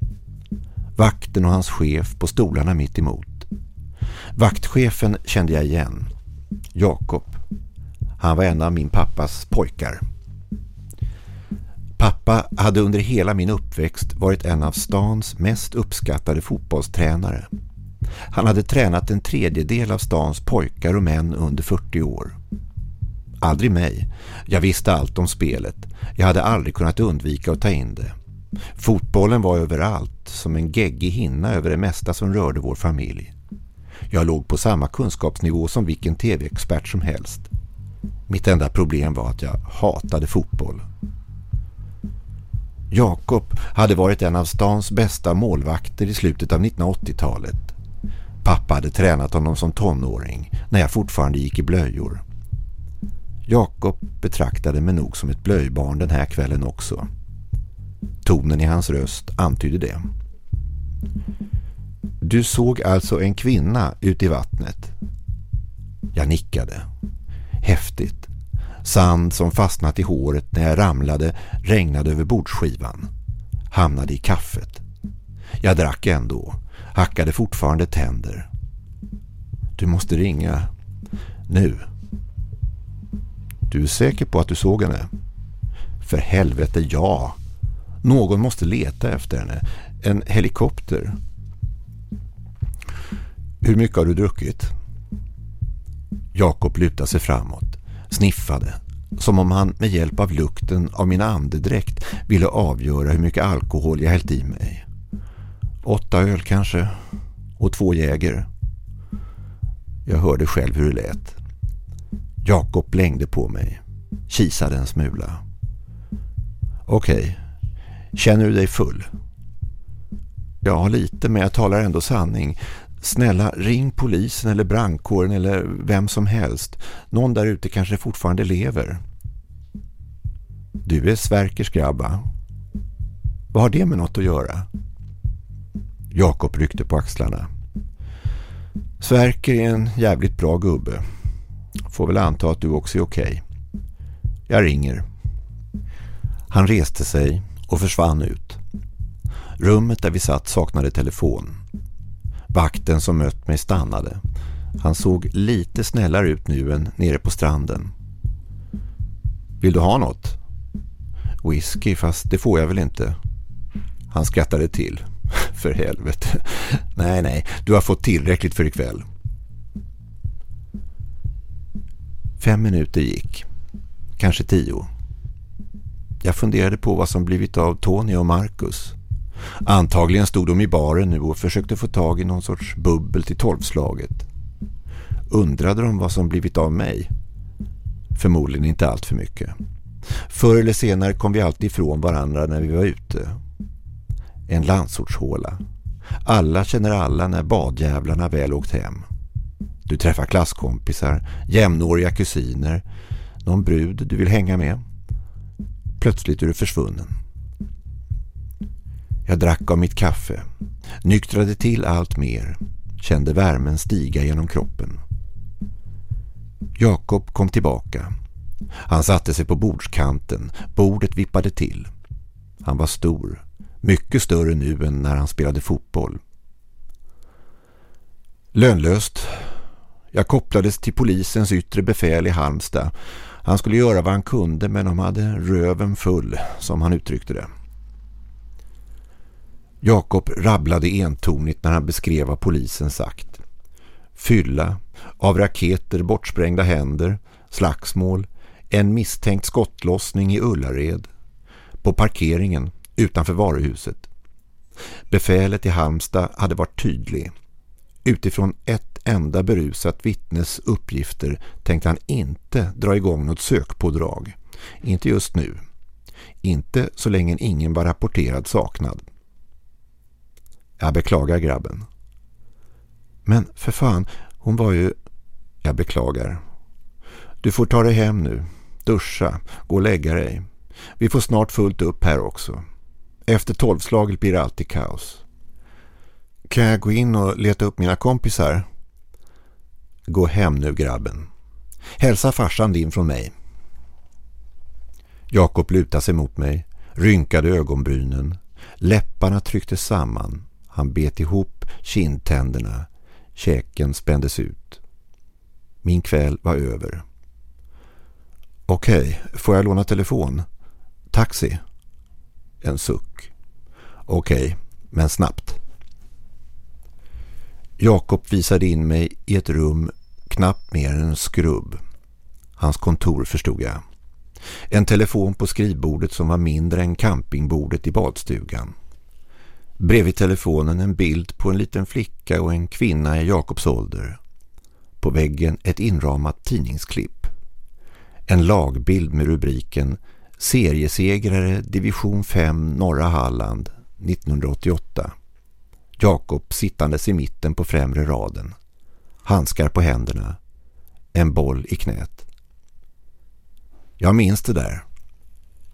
Vakten och hans chef på stolarna mitt emot. Vaktchefen kände jag igen. Jakob. Han var en av min pappas pojkar. Pappa hade under hela min uppväxt varit en av stans mest uppskattade fotbollstränare. Han hade tränat en tredjedel av stans pojkar och män under 40 år. Aldrig mig. Jag visste allt om spelet. Jag hade aldrig kunnat undvika att ta in det. Fotbollen var överallt, som en geggig hinna över det mesta som rörde vår familj. Jag låg på samma kunskapsnivå som vilken tv-expert som helst. Mitt enda problem var att jag hatade fotboll. Jakob hade varit en av stans bästa målvakter i slutet av 1980-talet. Pappa hade tränat honom som tonåring när jag fortfarande gick i blöjor. Jakob betraktade mig nog som ett blöjbarn den här kvällen också. Tonen i hans röst antydde det. Du såg alltså en kvinna ute i vattnet? Jag nickade. Häftigt. Sand som fastnat i håret när jag ramlade regnade över bordsskivan. Hamnade i kaffet. Jag drack ändå. Hackade fortfarande tänder. Du måste ringa. Nu. Du är säker på att du såg henne? För helvete, ja. Någon måste leta efter henne. En helikopter. Hur mycket har du druckit? Jakob lutade sig framåt, sniffade, Som om han med hjälp av lukten av min andedräkt ville avgöra hur mycket alkohol jag hällt i mig. Åtta öl kanske. Och två jäger. Jag hörde själv hur det lät. Jakob blängde på mig. Kisade en smula. Okej. Okay. Känner du dig full? Ja, lite, men jag talar ändå sanning. Snälla, ring polisen eller brandkåren eller vem som helst. Någon där ute kanske fortfarande lever. Du är Sverkers grabba. Vad har det med något att göra? Jakob ryckte på axlarna. Sverker är en jävligt bra gubbe. Får väl anta att du också är okej. Okay. Jag ringer. Han reste sig och försvann ut. Rummet där vi satt saknade telefon. Vakten som mött mig stannade. Han såg lite snällare ut nu än nere på stranden. Vill du ha något? Whisky, fast det får jag väl inte. Han skrattade till. För helvete. Nej, nej. Du har fått tillräckligt för ikväll. Fem minuter gick. Kanske tio. Jag funderade på vad som blivit av Tony och Marcus. Antagligen stod de i baren nu och försökte få tag i någon sorts bubbel till tolvslaget. Undrade de vad som blivit av mig? Förmodligen inte allt för mycket. Förr eller senare kom vi alltid ifrån varandra när vi var ute. En landsortshåla. Alla känner alla när badjävlarna väl åkt hem. Du träffar klasskompisar, jämnåriga kusiner, någon brud du vill hänga med. Plötsligt är du försvunnen. Jag drack av mitt kaffe, nyktrade till allt mer, kände värmen stiga genom kroppen. Jakob kom tillbaka. Han satte sig på bordskanten, bordet vippade till. Han var stor, mycket större nu än när han spelade fotboll. Lönlöst. Jag kopplades till polisens yttre befäl i Halmstad. Han skulle göra vad han kunde men de hade röven full, som han uttryckte det. Jakob rabblade entonigt när han beskrev vad polisen sagt. Fylla, av raketer bortsprängda händer, slagsmål, en misstänkt skottlossning i Ullared. På parkeringen utanför varuhuset. Befälet i Halmstad hade varit tydlig. Utifrån ett enda berusat vittnes uppgifter tänkte han inte dra igång något sökpådrag. Inte just nu. Inte så länge ingen var rapporterad saknad. Jag beklagar grabben. Men för fan, hon var ju... Jag beklagar. Du får ta dig hem nu. Duscha, gå och lägga dig. Vi får snart fullt upp här också. Efter tolvslaget blir det alltid kaos. Kan jag gå in och leta upp mina kompisar? Gå hem nu grabben. Hälsa farsan din från mig. Jakob lutade sig mot mig, rynkade ögonbrynen. Läpparna trycktes samman. Han bet ihop kindtänderna. Käken spändes ut. Min kväll var över. Okej, får jag låna telefon? Taxi? En suck. Okej, men snabbt. Jakob visade in mig i ett rum knappt mer än en skrubb. Hans kontor förstod jag. En telefon på skrivbordet som var mindre än campingbordet i badstugan. Bredvid telefonen en bild på en liten flicka och en kvinna i Jakobs ålder. På väggen ett inramat tidningsklipp. En lagbild med rubriken Seriesegrare Division 5 Norra Halland 1988. Jakob sittandes i mitten på främre raden. Handskar på händerna. En boll i knät. Jag minns det där.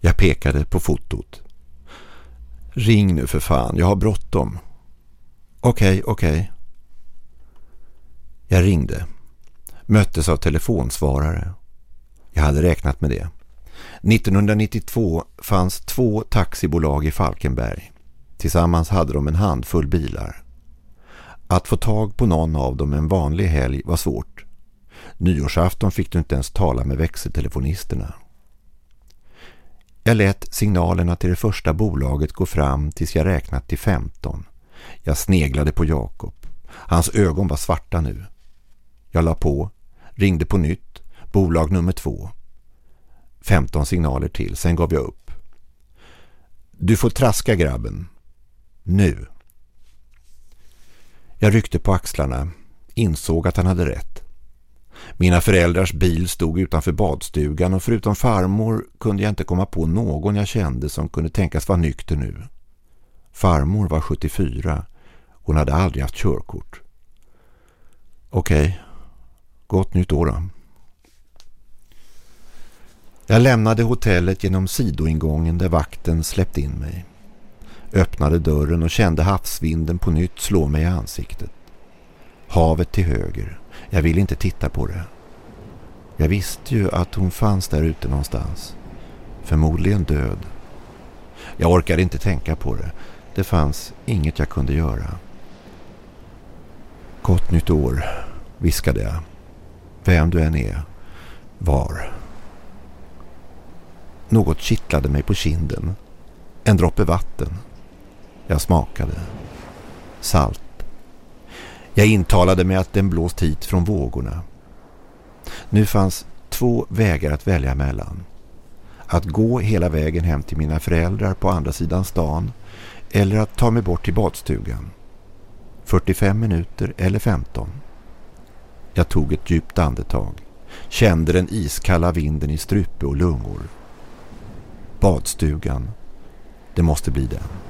Jag pekade på fotot. Ring nu för fan, jag har bråttom. Okej, okay, okej. Okay. Jag ringde. Möttes av telefonsvarare. Jag hade räknat med det. 1992 fanns två taxibolag i Falkenberg. Tillsammans hade de en handfull bilar. Att få tag på någon av dem en vanlig helg var svårt. Nyårsafton fick du inte ens tala med växeltelefonisterna. Jag lät signalerna till det första bolaget gå fram tills jag räknat till 15. Jag sneglade på Jakob. Hans ögon var svarta nu. Jag la på, ringde på nytt, bolag nummer två. 15 signaler till, sen gav jag upp. Du får traska grabben. Nu. Jag ryckte på axlarna, insåg att han hade rätt. Mina föräldrars bil stod utanför badstugan och förutom farmor kunde jag inte komma på någon jag kände som kunde tänkas vara nykter nu. Farmor var 74. Hon hade aldrig haft körkort. Okej, okay. gott nytt år då. Jag lämnade hotellet genom sidoingången där vakten släppte in mig. Öppnade dörren och kände havsvinden på nytt slå mig i ansiktet. Havet till höger. Jag ville inte titta på det. Jag visste ju att hon fanns där ute någonstans. Förmodligen död. Jag orkade inte tänka på det. Det fanns inget jag kunde göra. Gott nytt år, viskade jag. Vem du än är. Var. Något kittlade mig på kinden. En droppe vatten. Jag smakade. Salt. Jag intalade mig att den blåst hit från vågorna. Nu fanns två vägar att välja mellan. Att gå hela vägen hem till mina föräldrar på andra sidan stan eller att ta mig bort till badstugan. 45 minuter eller 15. Jag tog ett djupt andetag. Kände den iskalla vinden i strupe och lungor. Badstugan. Det måste bli den.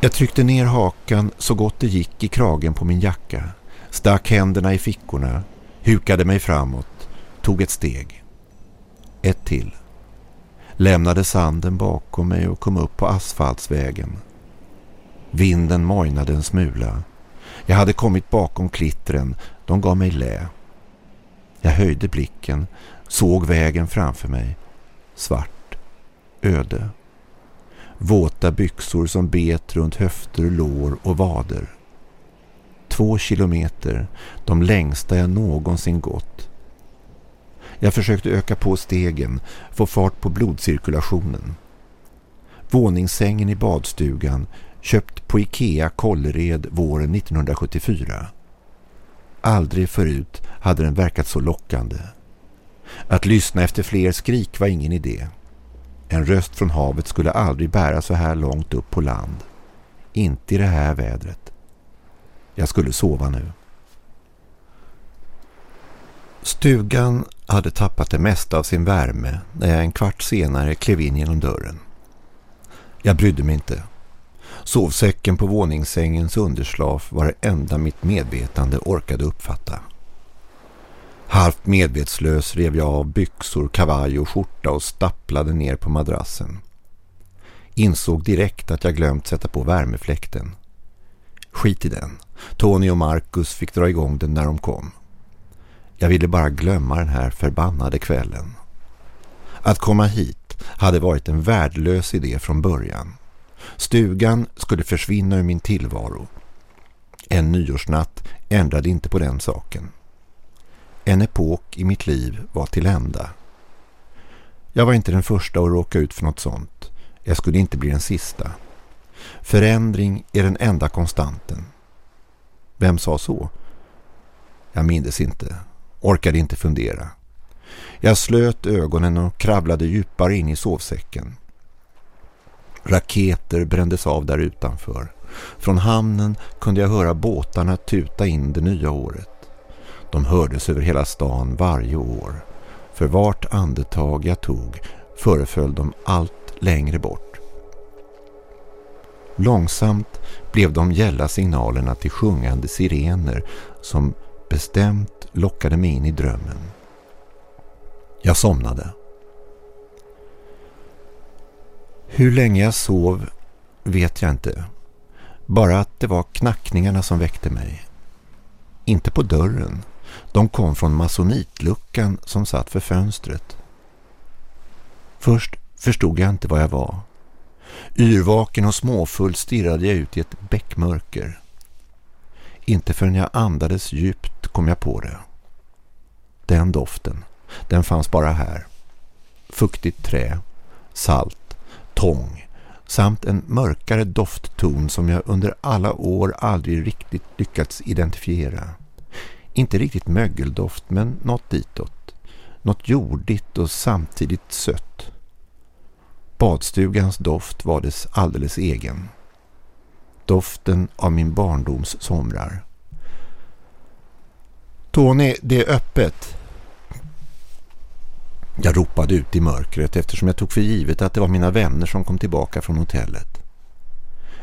Jag tryckte ner hakan så gott det gick i kragen på min jacka. Stack händerna i fickorna. Hukade mig framåt. Tog ett steg. Ett till. Lämnade sanden bakom mig och kom upp på asfaltsvägen. Vinden mojnade en smula. Jag hade kommit bakom klittren. De gav mig lä. Jag höjde blicken. Såg vägen framför mig. Svart. Öde. Våta byxor som bet runt höfter, lår och vader. Två kilometer, de längsta jag någonsin gått. Jag försökte öka på stegen, få fart på blodcirkulationen. Våningssängen i badstugan, köpt på Ikea Kollered våren 1974. Aldrig förut hade den verkat så lockande. Att lyssna efter fler skrik var ingen idé. En röst från havet skulle aldrig bära så här långt upp på land. Inte i det här vädret. Jag skulle sova nu. Stugan hade tappat det mesta av sin värme när jag en kvart senare klev in genom dörren. Jag brydde mig inte. Sovsäcken på våningssängens underslaf var det enda mitt medvetande orkade uppfatta. Halvt medvetslös rev jag av byxor, kavaj och skjorta och stapplade ner på madrassen. Insåg direkt att jag glömt sätta på värmefläkten. Skit i den. Tony och Marcus fick dra igång den när de kom. Jag ville bara glömma den här förbannade kvällen. Att komma hit hade varit en värdelös idé från början. Stugan skulle försvinna ur min tillvaro. En nyårsnatt ändrade inte på den saken. En epok i mitt liv var till ända. Jag var inte den första att råka ut för något sånt. Jag skulle inte bli den sista. Förändring är den enda konstanten. Vem sa så? Jag mindes inte. Orkade inte fundera. Jag slöt ögonen och kravlade djupare in i sovsäcken. Raketer brändes av där utanför. Från hamnen kunde jag höra båtarna tuta in det nya året. De hördes över hela stan varje år. För vart andetag jag tog föreföll de allt längre bort. Långsamt blev de gälla signalerna till sjungande sirener som bestämt lockade mig in i drömmen. Jag somnade. Hur länge jag sov vet jag inte. Bara att det var knackningarna som väckte mig. Inte på dörren de kom från masonitluckan som satt för fönstret. Först förstod jag inte vad jag var. Yrvaken och småfull stirrade jag ut i ett bäckmörker. Inte förrän jag andades djupt kom jag på det. Den doften, den fanns bara här. Fuktigt trä, salt, tång samt en mörkare doftton som jag under alla år aldrig riktigt lyckats identifiera. Inte riktigt mögeldoft men något ditåt. Något jordigt och samtidigt sött. Badstugans doft var dess alldeles egen. Doften av min barndoms somrar. Tony, det är öppet. Jag ropade ut i mörkret eftersom jag tog för givet att det var mina vänner som kom tillbaka från hotellet.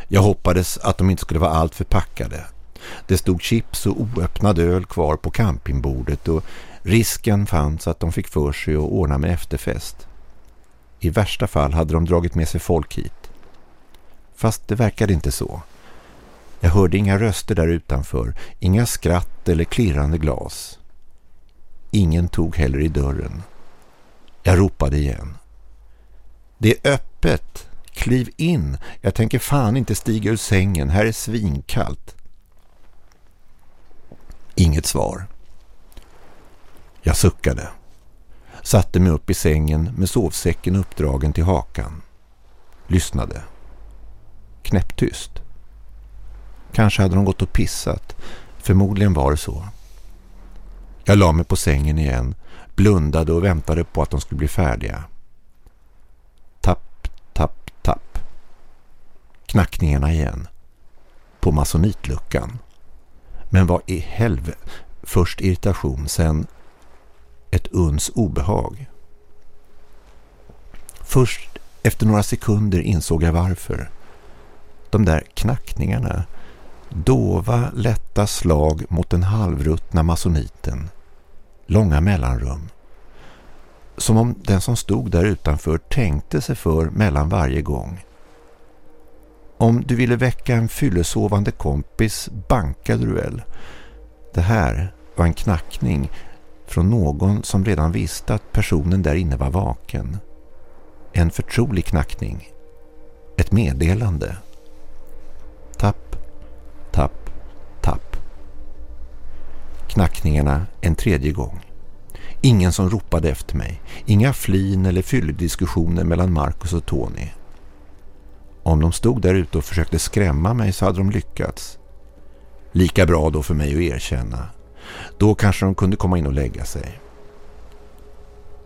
Jag hoppades att de inte skulle vara allt förpackade. Det stod chips och oöppnad öl kvar på campingbordet och risken fanns att de fick för sig att ordna med efterfest. I värsta fall hade de dragit med sig folk hit. Fast det verkade inte så. Jag hörde inga röster där utanför, inga skratt eller klirrande glas. Ingen tog heller i dörren. Jag ropade igen. Det är öppet! Kliv in! Jag tänker fan inte stiga ur sängen, här är svinkallt. Inget svar. Jag suckade. Satte mig upp i sängen med sovsäcken uppdragen till hakan. Lyssnade. Knäpptyst. Kanske hade de gått och pissat. Förmodligen var det så. Jag la mig på sängen igen, blundade och väntade på att de skulle bli färdiga. Tapp, tapp, tapp. Knackningarna igen. På masonitluckan. Men vad i helvete? Först irritation, sen ett uns obehag. Först efter några sekunder insåg jag varför. De där knackningarna, dova lätta slag mot den halvruttna masoniten. Långa mellanrum. Som om den som stod där utanför tänkte sig för mellan varje gång. Om du ville väcka en fyllesovande kompis bankade du väl. Det här var en knackning från någon som redan visste att personen där inne var vaken. En förtrolig knackning. Ett meddelande. Tapp, tapp, tapp. Knackningarna en tredje gång. Ingen som ropade efter mig. Inga flin eller fyllediskussioner mellan Marcus och Tony. Om de stod där ute och försökte skrämma mig så hade de lyckats. Lika bra då för mig att erkänna. Då kanske de kunde komma in och lägga sig.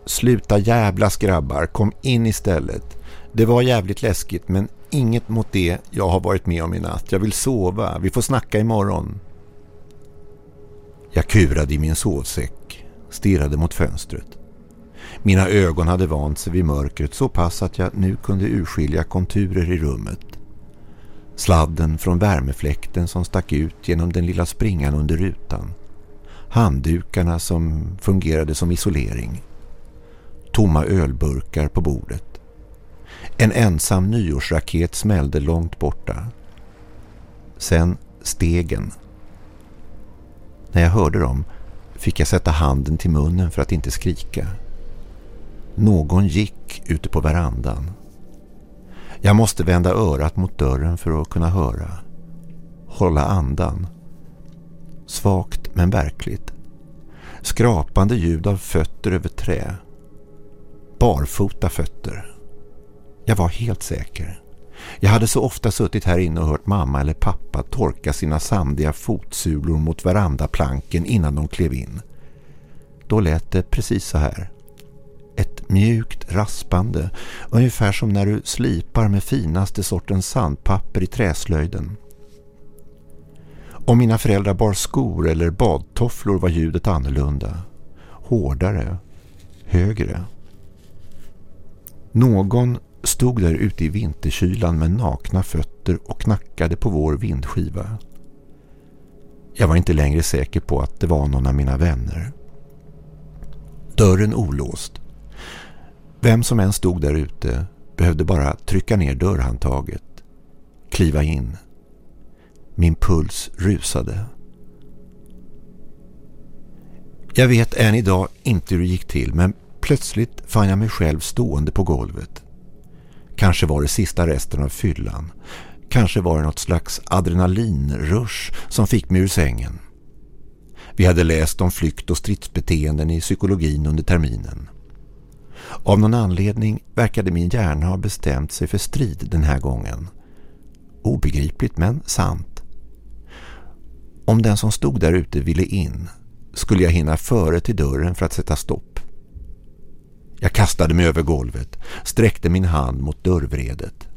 Sluta jävla grabbar, kom in istället. Det var jävligt läskigt men inget mot det jag har varit med om i natt. Jag vill sova, vi får snacka imorgon. Jag kurade i min sovsäck, stirrade mot fönstret. Mina ögon hade vant sig vid mörkret så pass att jag nu kunde urskilja konturer i rummet. Sladden från värmefläkten som stack ut genom den lilla springan under rutan. Handdukarna som fungerade som isolering. Tomma ölburkar på bordet. En ensam nyårsraket smällde långt borta. Sen stegen. När jag hörde dem fick jag sätta handen till munnen för att inte skrika. Någon gick ute på verandan. Jag måste vända örat mot dörren för att kunna höra. Hålla andan. Svagt men verkligt. Skrapande ljud av fötter över trä. Barfota fötter. Jag var helt säker. Jag hade så ofta suttit här inne och hört mamma eller pappa torka sina sandiga fotsulor mot verandaplanken innan de klev in. Då lät det precis så här. Mjukt raspande, ungefär som när du slipar med finaste sortens sandpapper i träslöjden. Om mina föräldrar bar skor eller badtofflor var ljudet annorlunda. Hårdare, högre. Någon stod där ute i vinterkylan med nakna fötter och knackade på vår vindskiva. Jag var inte längre säker på att det var någon av mina vänner. Dörren olåst. Vem som än stod där ute behövde bara trycka ner dörrhandtaget, kliva in. Min puls rusade. Jag vet än idag inte hur det gick till men plötsligt fann jag mig själv stående på golvet. Kanske var det sista resten av fyllan. Kanske var det något slags adrenalinrush som fick mig ur sängen. Vi hade läst om flykt och stridsbeteenden i psykologin under terminen. Av någon anledning verkade min hjärna ha bestämt sig för strid den här gången. Obegripligt men sant. Om den som stod där ute ville in skulle jag hinna före till dörren för att sätta stopp. Jag kastade mig över golvet, sträckte min hand mot dörrvredet.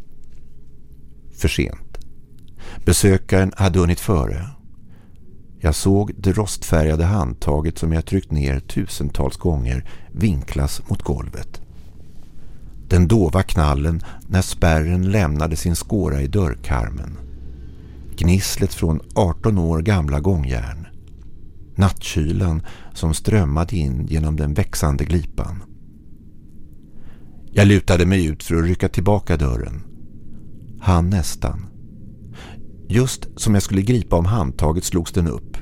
För sent. Besökaren hade hunnit före. Jag såg det rostfärgade handtaget som jag tryckt ner tusentals gånger vinklas mot golvet. Den dova knallen när spärren lämnade sin skåra i dörrkarmen. Gnisslet från 18 år gamla gångjärn. Nattkylan som strömmade in genom den växande glipan. Jag lutade mig ut för att rycka tillbaka dörren. Han nästan. Just som jag skulle gripa om handtaget slogs den upp.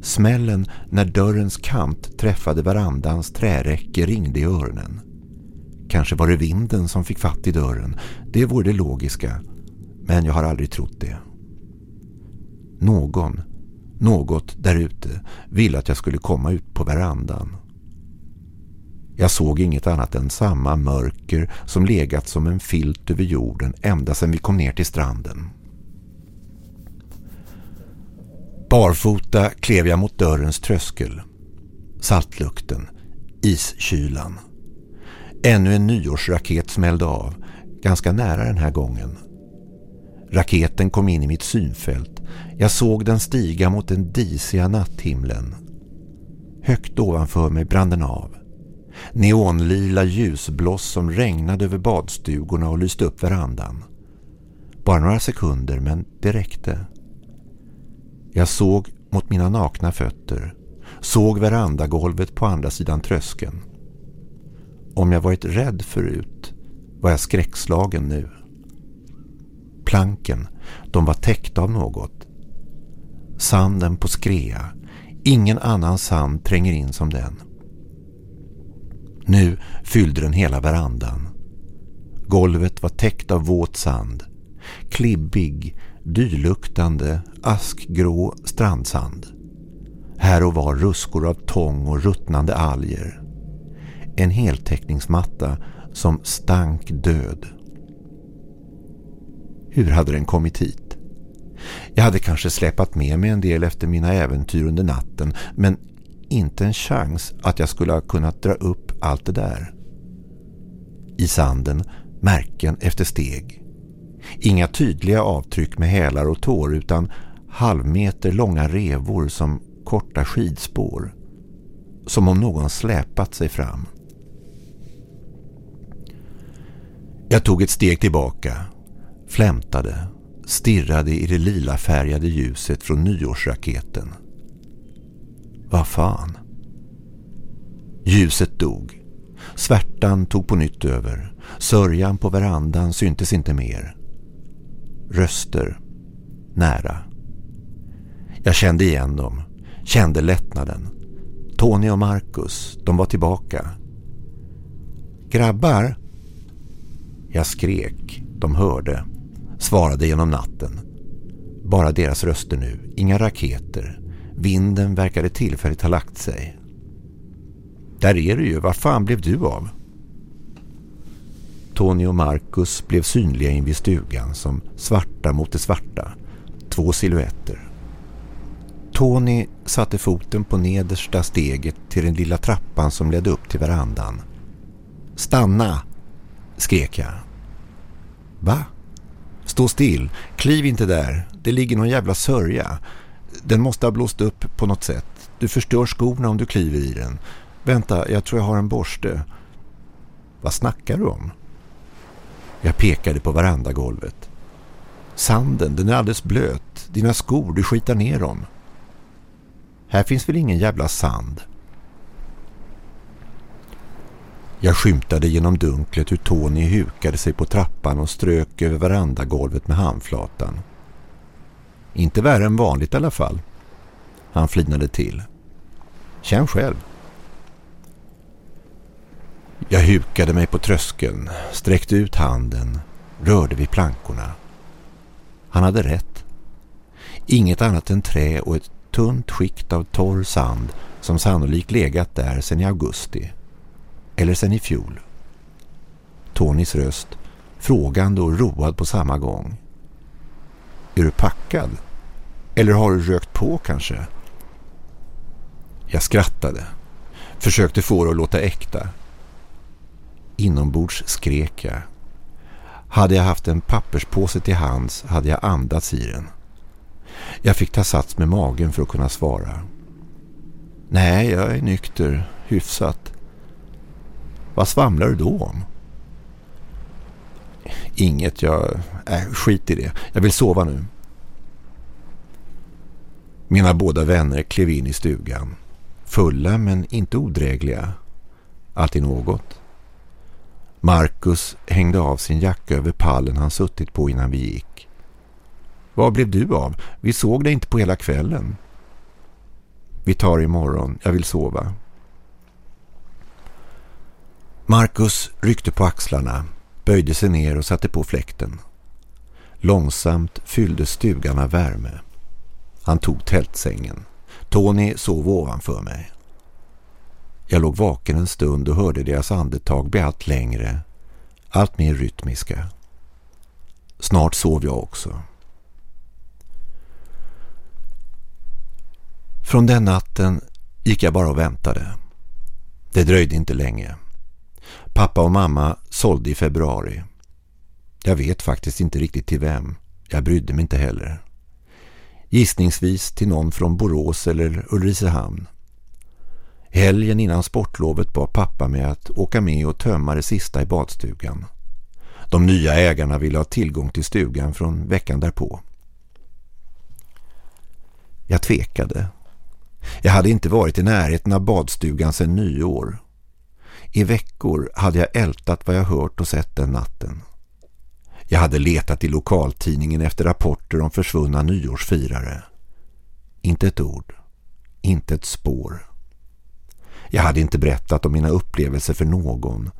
Smällen när dörrens kant träffade verandans träräcke ringde i öronen. Kanske var det vinden som fick fatt i dörren. Det vore det logiska. Men jag har aldrig trott det. Någon, något där ute ville att jag skulle komma ut på verandan. Jag såg inget annat än samma mörker som legat som en filt över jorden ända sedan vi kom ner till stranden. Barfota klev jag mot dörrens tröskel. Saltlukten, iskylan. Ännu en nyårsraket smällde av, ganska nära den här gången. Raketen kom in i mitt synfält. Jag såg den stiga mot den disiga natthimlen. Högt ovanför mig brann den av. Neonlila ljusbloss som regnade över badstugorna och lyste upp verandan. Bara några sekunder, men det räckte. Jag såg mot mina nakna fötter. Såg verandagolvet på andra sidan tröskeln. Om jag varit rädd förut var jag skräckslagen nu. Planken, de var täckta av något. Sanden på skrea. Ingen annan sand tränger in som den. Nu fyllde den hela verandan. Golvet var täckt av våt sand. Klibbig, dyluktande, askgrå strandsand. Här och var ruskor av tång och ruttnande alger. En heltäckningsmatta som stank död. Hur hade den kommit hit? Jag hade kanske släpat med mig en del efter mina äventyr under natten men inte en chans att jag skulle ha kunnat dra upp allt det där. I sanden märken efter steg. Inga tydliga avtryck med hälar och tår utan halvmeter långa revor som korta skidspår. Som om någon släpat sig fram. Jag tog ett steg tillbaka, flämtade, stirrade i det lila färgade ljuset från nyårsraketen. Vad fan? Ljuset dog. Svärtan tog på nytt över. Sörjan på verandan syntes inte mer. Röster. Nära. Jag kände igen dem. Kände lättnaden. Tony och Marcus, de var tillbaka. Grabbar? Jag skrek. De hörde. Svarade genom natten. Bara deras röster nu. Inga raketer. Vinden verkade tillfälligt ha lagt sig. Där är du ju. Vad fan blev du av? Tony och Marcus blev synliga invid stugan som svarta mot det svarta. Två siluetter. Tony satte foten på nedersta steget till den lilla trappan som ledde upp till verandan. Stanna! skrek jag. Va? Stå still. Kliv inte där. Det ligger någon jävla sörja. Den måste ha blåst upp på något sätt. Du förstör skorna om du kliver i den. Vänta, jag tror jag har en borste. Vad snackar du om? Jag pekade på varandagolvet. Sanden, den är alldeles blöt. Dina skor, du skitar ner dem. Här finns väl ingen jävla sand? Jag skymtade genom dunklet hur Tony hukade sig på trappan och strök över varandagolvet med handflatan. Inte värre än vanligt i alla fall. Han flinade till. Känn själv. Jag hukade mig på tröskeln, sträckte ut handen, rörde vid plankorna. Han hade rätt. Inget annat än trä och ett tunt skikt av torr sand som sannolikt legat där sedan i augusti. Eller sedan i fjol. Tonys röst, frågande och road på samma gång. Är du packad? Eller har du rökt på kanske? Jag skrattade. Försökte få det att låta äkta. Inombords skrek jag. Hade jag haft en papperspåse till hands hade jag andats i den. Jag fick ta sats med magen för att kunna svara. Nej, jag är nykter, hyfsat. Vad svamlar du då om? Inget, jag... Äh, skit i det. Jag vill sova nu. Mina båda vänner klev in i stugan. Fulla men inte odrägliga. Alltid något. Marcus hängde av sin jacka över pallen han suttit på innan vi gick. Vad blev du av? Vi såg dig inte på hela kvällen. Vi tar imorgon. Jag vill sova. Marcus ryckte på axlarna, böjde sig ner och satte på fläkten. Långsamt fyllde stugan av värme. Han tog tältsängen. Tony sov ovanför mig. Jag låg vaken en stund och hörde deras andetag bli allt längre, allt mer rytmiska. Snart sov jag också. Från den natten gick jag bara och väntade. Det dröjde inte länge. Pappa och mamma sålde i februari. Jag vet faktiskt inte riktigt till vem. Jag brydde mig inte heller. Gissningsvis till någon från Borås eller Ulricehamn. Helgen innan sportlovet bad pappa med att åka med och tömma det sista i badstugan. De nya ägarna ville ha tillgång till stugan från veckan därpå. Jag tvekade. Jag hade inte varit i närheten av badstugan sedan nyår. I veckor hade jag ältat vad jag hört och sett den natten. Jag hade letat i lokaltidningen efter rapporter om försvunna nyårsfirare. Inte ett ord. Inte ett spår. Jag hade inte berättat om mina upplevelser för någon.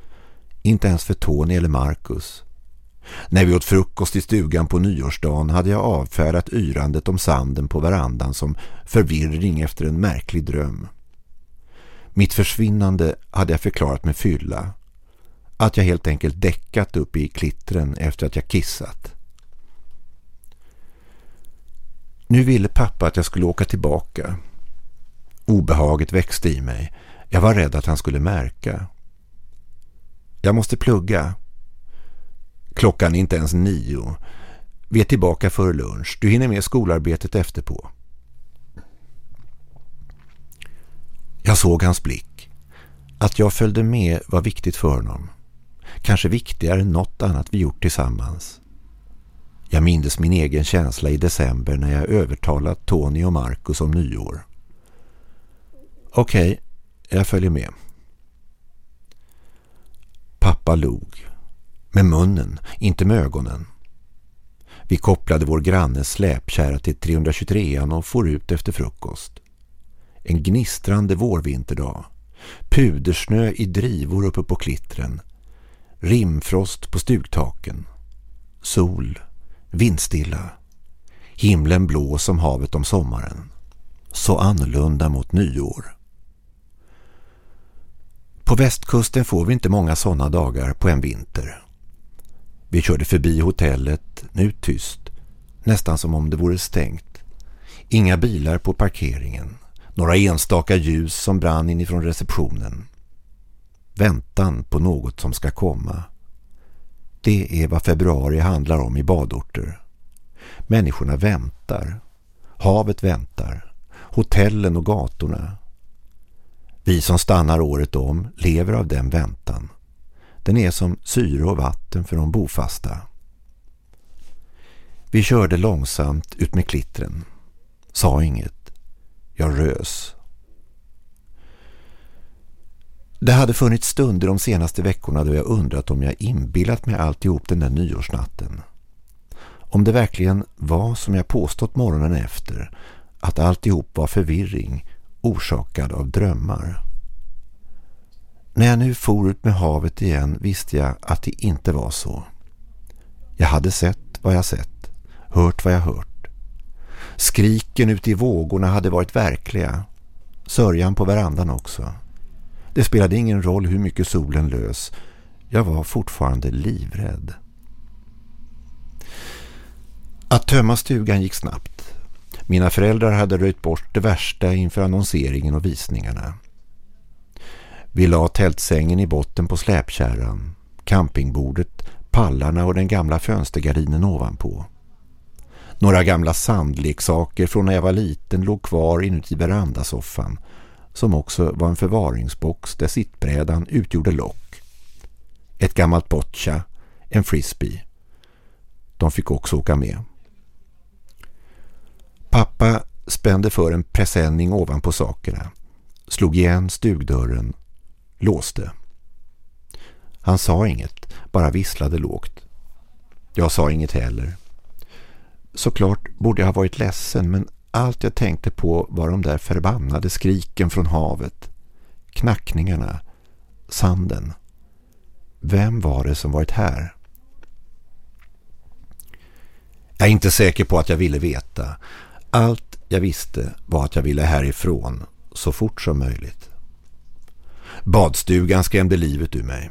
Inte ens för Tony eller Marcus. När vi åt frukost i stugan på nyårsdagen hade jag avfärdat yrandet om sanden på verandan som förvirring efter en märklig dröm. Mitt försvinnande hade jag förklarat med fylla. Att jag helt enkelt däckat upp i klittren efter att jag kissat. Nu ville pappa att jag skulle åka tillbaka. Obehaget växte i mig. Jag var rädd att han skulle märka. Jag måste plugga. Klockan är inte ens nio. Vi är tillbaka för lunch. Du hinner med skolarbetet efterpå. Jag såg hans blick. Att jag följde med var viktigt för honom. Kanske viktigare än något annat vi gjort tillsammans. Jag mindes min egen känsla i december när jag övertalat Tony och Marcus om nyår. Okej, jag följer med. Pappa log. Med munnen, inte med ögonen. Vi kopplade vår grannes släpkärra till 323an och får ut efter frukost. En gnistrande vårvinterdag. Pudersnö i drivor uppe på klittren. Rimfrost på stugtaken. Sol. Vindstilla. Himlen blå som havet om sommaren. Så annorlunda mot nyår. På västkusten får vi inte många sådana dagar på en vinter. Vi körde förbi hotellet, nu tyst. Nästan som om det vore stängt. Inga bilar på parkeringen. Några enstaka ljus som brann inifrån receptionen. Väntan på något som ska komma. Det är vad februari handlar om i badorter. Människorna väntar. Havet väntar. Hotellen och gatorna. Vi som stannar året om lever av den väntan. Den är som syre och vatten för de bofasta. Vi körde långsamt ut med klittren. Sa inget. Jag rös. Det hade funnits stunder de senaste veckorna då jag undrat om jag inbillat mig alltihop den där nyårsnatten. Om det verkligen var som jag påstått morgonen efter, att alltihop var förvirring, orsakad av drömmar. När jag nu for ut med havet igen visste jag att det inte var så. Jag hade sett vad jag sett, hört vad jag hört. Skriken ute i vågorna hade varit verkliga. Sörjan på verandan också. Det spelade ingen roll hur mycket solen lös. Jag var fortfarande livrädd. Att tömma stugan gick snabbt. Mina föräldrar hade röjt bort det värsta inför annonseringen och visningarna. Vi la tältsängen i botten på släpkärran, campingbordet, pallarna och den gamla fönstergardinen ovanpå. Några gamla sandleksaker från när jag var liten låg kvar inuti verandasoffan som också var en förvaringsbox där sittbrädan utgjorde lock. Ett gammalt boccia, en frisbee. De fick också åka med. Pappa spände för en presenning ovanpå sakerna, slog igen stugdörren, låste. Han sa inget, bara visslade lågt. Jag sa inget heller. Såklart borde jag ha varit ledsen men allt jag tänkte på var de där förbannade skriken från havet, knackningarna, sanden. Vem var det som varit här? Jag är inte säker på att jag ville veta. Allt jag visste var att jag ville härifrån så fort som möjligt. Badstugan skrämde livet ur mig.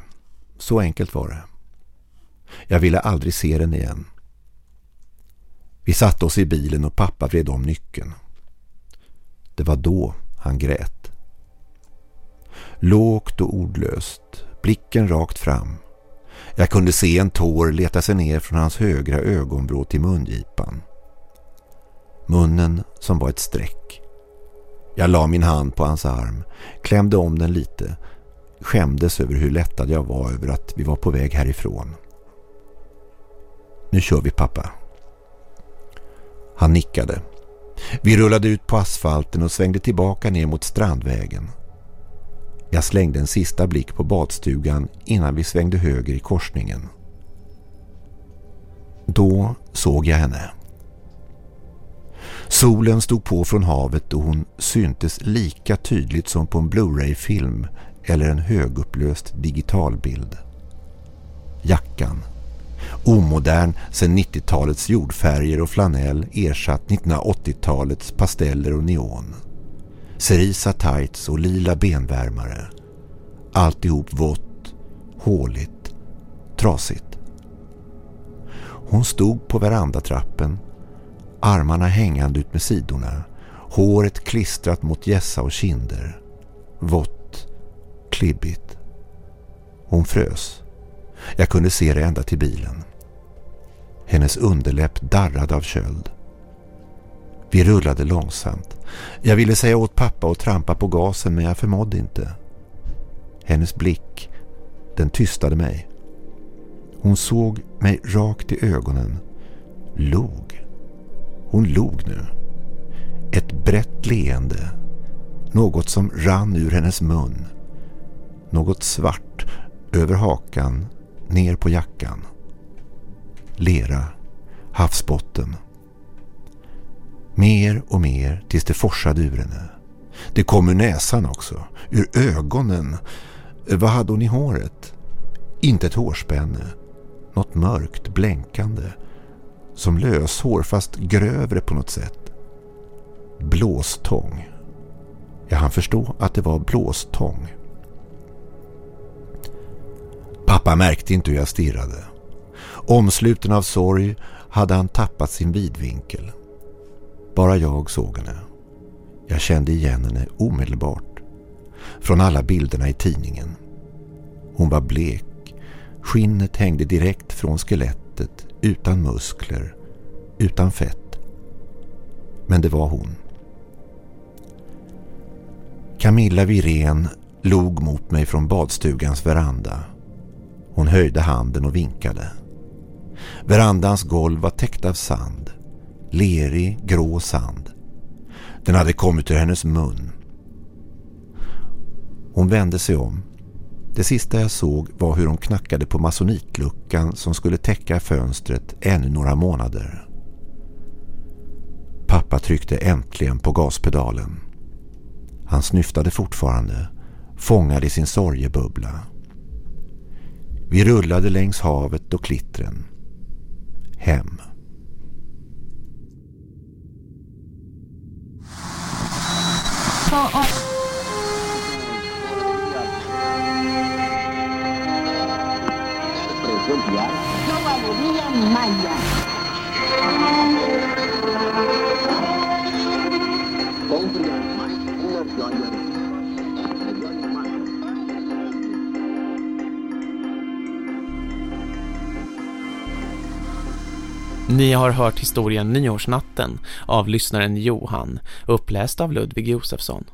Så enkelt var det. Jag ville aldrig se den igen. Vi satte oss i bilen och pappa vred om nyckeln. Det var då han grät. Lågt och ordlöst, blicken rakt fram. Jag kunde se en tår leta sig ner från hans högra ögonbrå till mungipan. Munnen som var ett streck. Jag la min hand på hans arm, klämde om den lite, skämdes över hur lättad jag var över att vi var på väg härifrån. Nu kör vi pappa. Han nickade. Vi rullade ut på asfalten och svängde tillbaka ner mot strandvägen. Jag slängde en sista blick på badstugan innan vi svängde höger i korsningen. Då såg jag henne. Solen stod på från havet och hon syntes lika tydligt som på en Blu-ray-film eller en högupplöst digitalbild. Jackan Omodern sedan 90-talets jordfärger och flanell ersatt 1980-talets pasteller och neon. Cerisa tights och lila benvärmare. Alltihop vått, håligt, trasigt. Hon stod på verandatrappen, armarna hängande ut med sidorna, håret klistrat mot gässa och kinder. Vått, klibbigt. Hon frös. Jag kunde se det ända till bilen. Hennes underläpp darrade av köld. Vi rullade långsamt. Jag ville säga åt pappa att trampa på gasen men jag förmådde inte. Hennes blick, den tystade mig. Hon såg mig rakt i ögonen. Log. Hon log nu. Ett brett leende. Något som rann ur hennes mun. Något svart över hakan ner på jackan. Lera, havsbotten. Mer och mer tills det forsade ur henne. Det kom ur näsan också, ur ögonen. Vad hade hon i håret? Inte ett hårspänne. Något mörkt, blänkande. Som löshår fast grövre på något sätt. Blåstång. Jag hann förstå att det var blåstång. Pappa märkte inte hur jag stirrade. Omsluten av sorg hade han tappat sin vidvinkel. Bara jag såg henne. Jag kände igen henne omedelbart. Från alla bilderna i tidningen. Hon var blek. Skinnet hängde direkt från skelettet utan muskler, utan fett. Men det var hon. Camilla Virén log mot mig från badstugans veranda hon höjde handen och vinkade. Verandans golv var täckt av sand. Lerig, grå sand. Den hade kommit ur hennes mun. Hon vände sig om. Det sista jag såg var hur de knackade på masonitluckan som skulle täcka fönstret ännu några månader. Pappa tryckte äntligen på gaspedalen. Han snyftade fortfarande, fångad i sin sorgebubbla. Vi rullade längs havet och klittren. Hem. Segovia. Yo valería Maya. Ni har hört historien Nyårsnatten av lyssnaren Johan, uppläst av Ludvig Josefsson.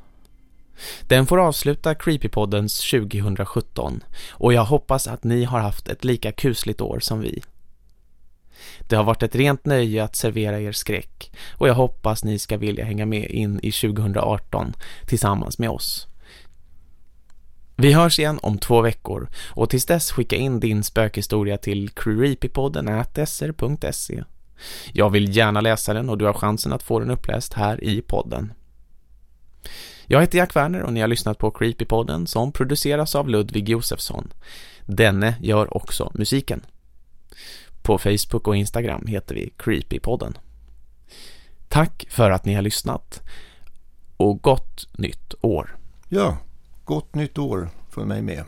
Den får avsluta Creepypoddens 2017 och jag hoppas att ni har haft ett lika kusligt år som vi. Det har varit ett rent nöje att servera er skräck och jag hoppas ni ska vilja hänga med in i 2018 tillsammans med oss. Vi hörs igen om två veckor och tills dess skicka in din spökhistoria till creepypodden.sr.se. Jag vill gärna läsa den och du har chansen att få den uppläst här i podden. Jag heter Jack Werner och ni har lyssnat på Creepypodden som produceras av Ludvig Josefsson. Denne gör också musiken. På Facebook och Instagram heter vi Creepypodden. Tack för att ni har lyssnat och gott nytt år. Ja, gott nytt år för mig med.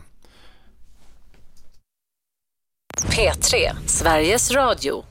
P3, Sveriges Radio.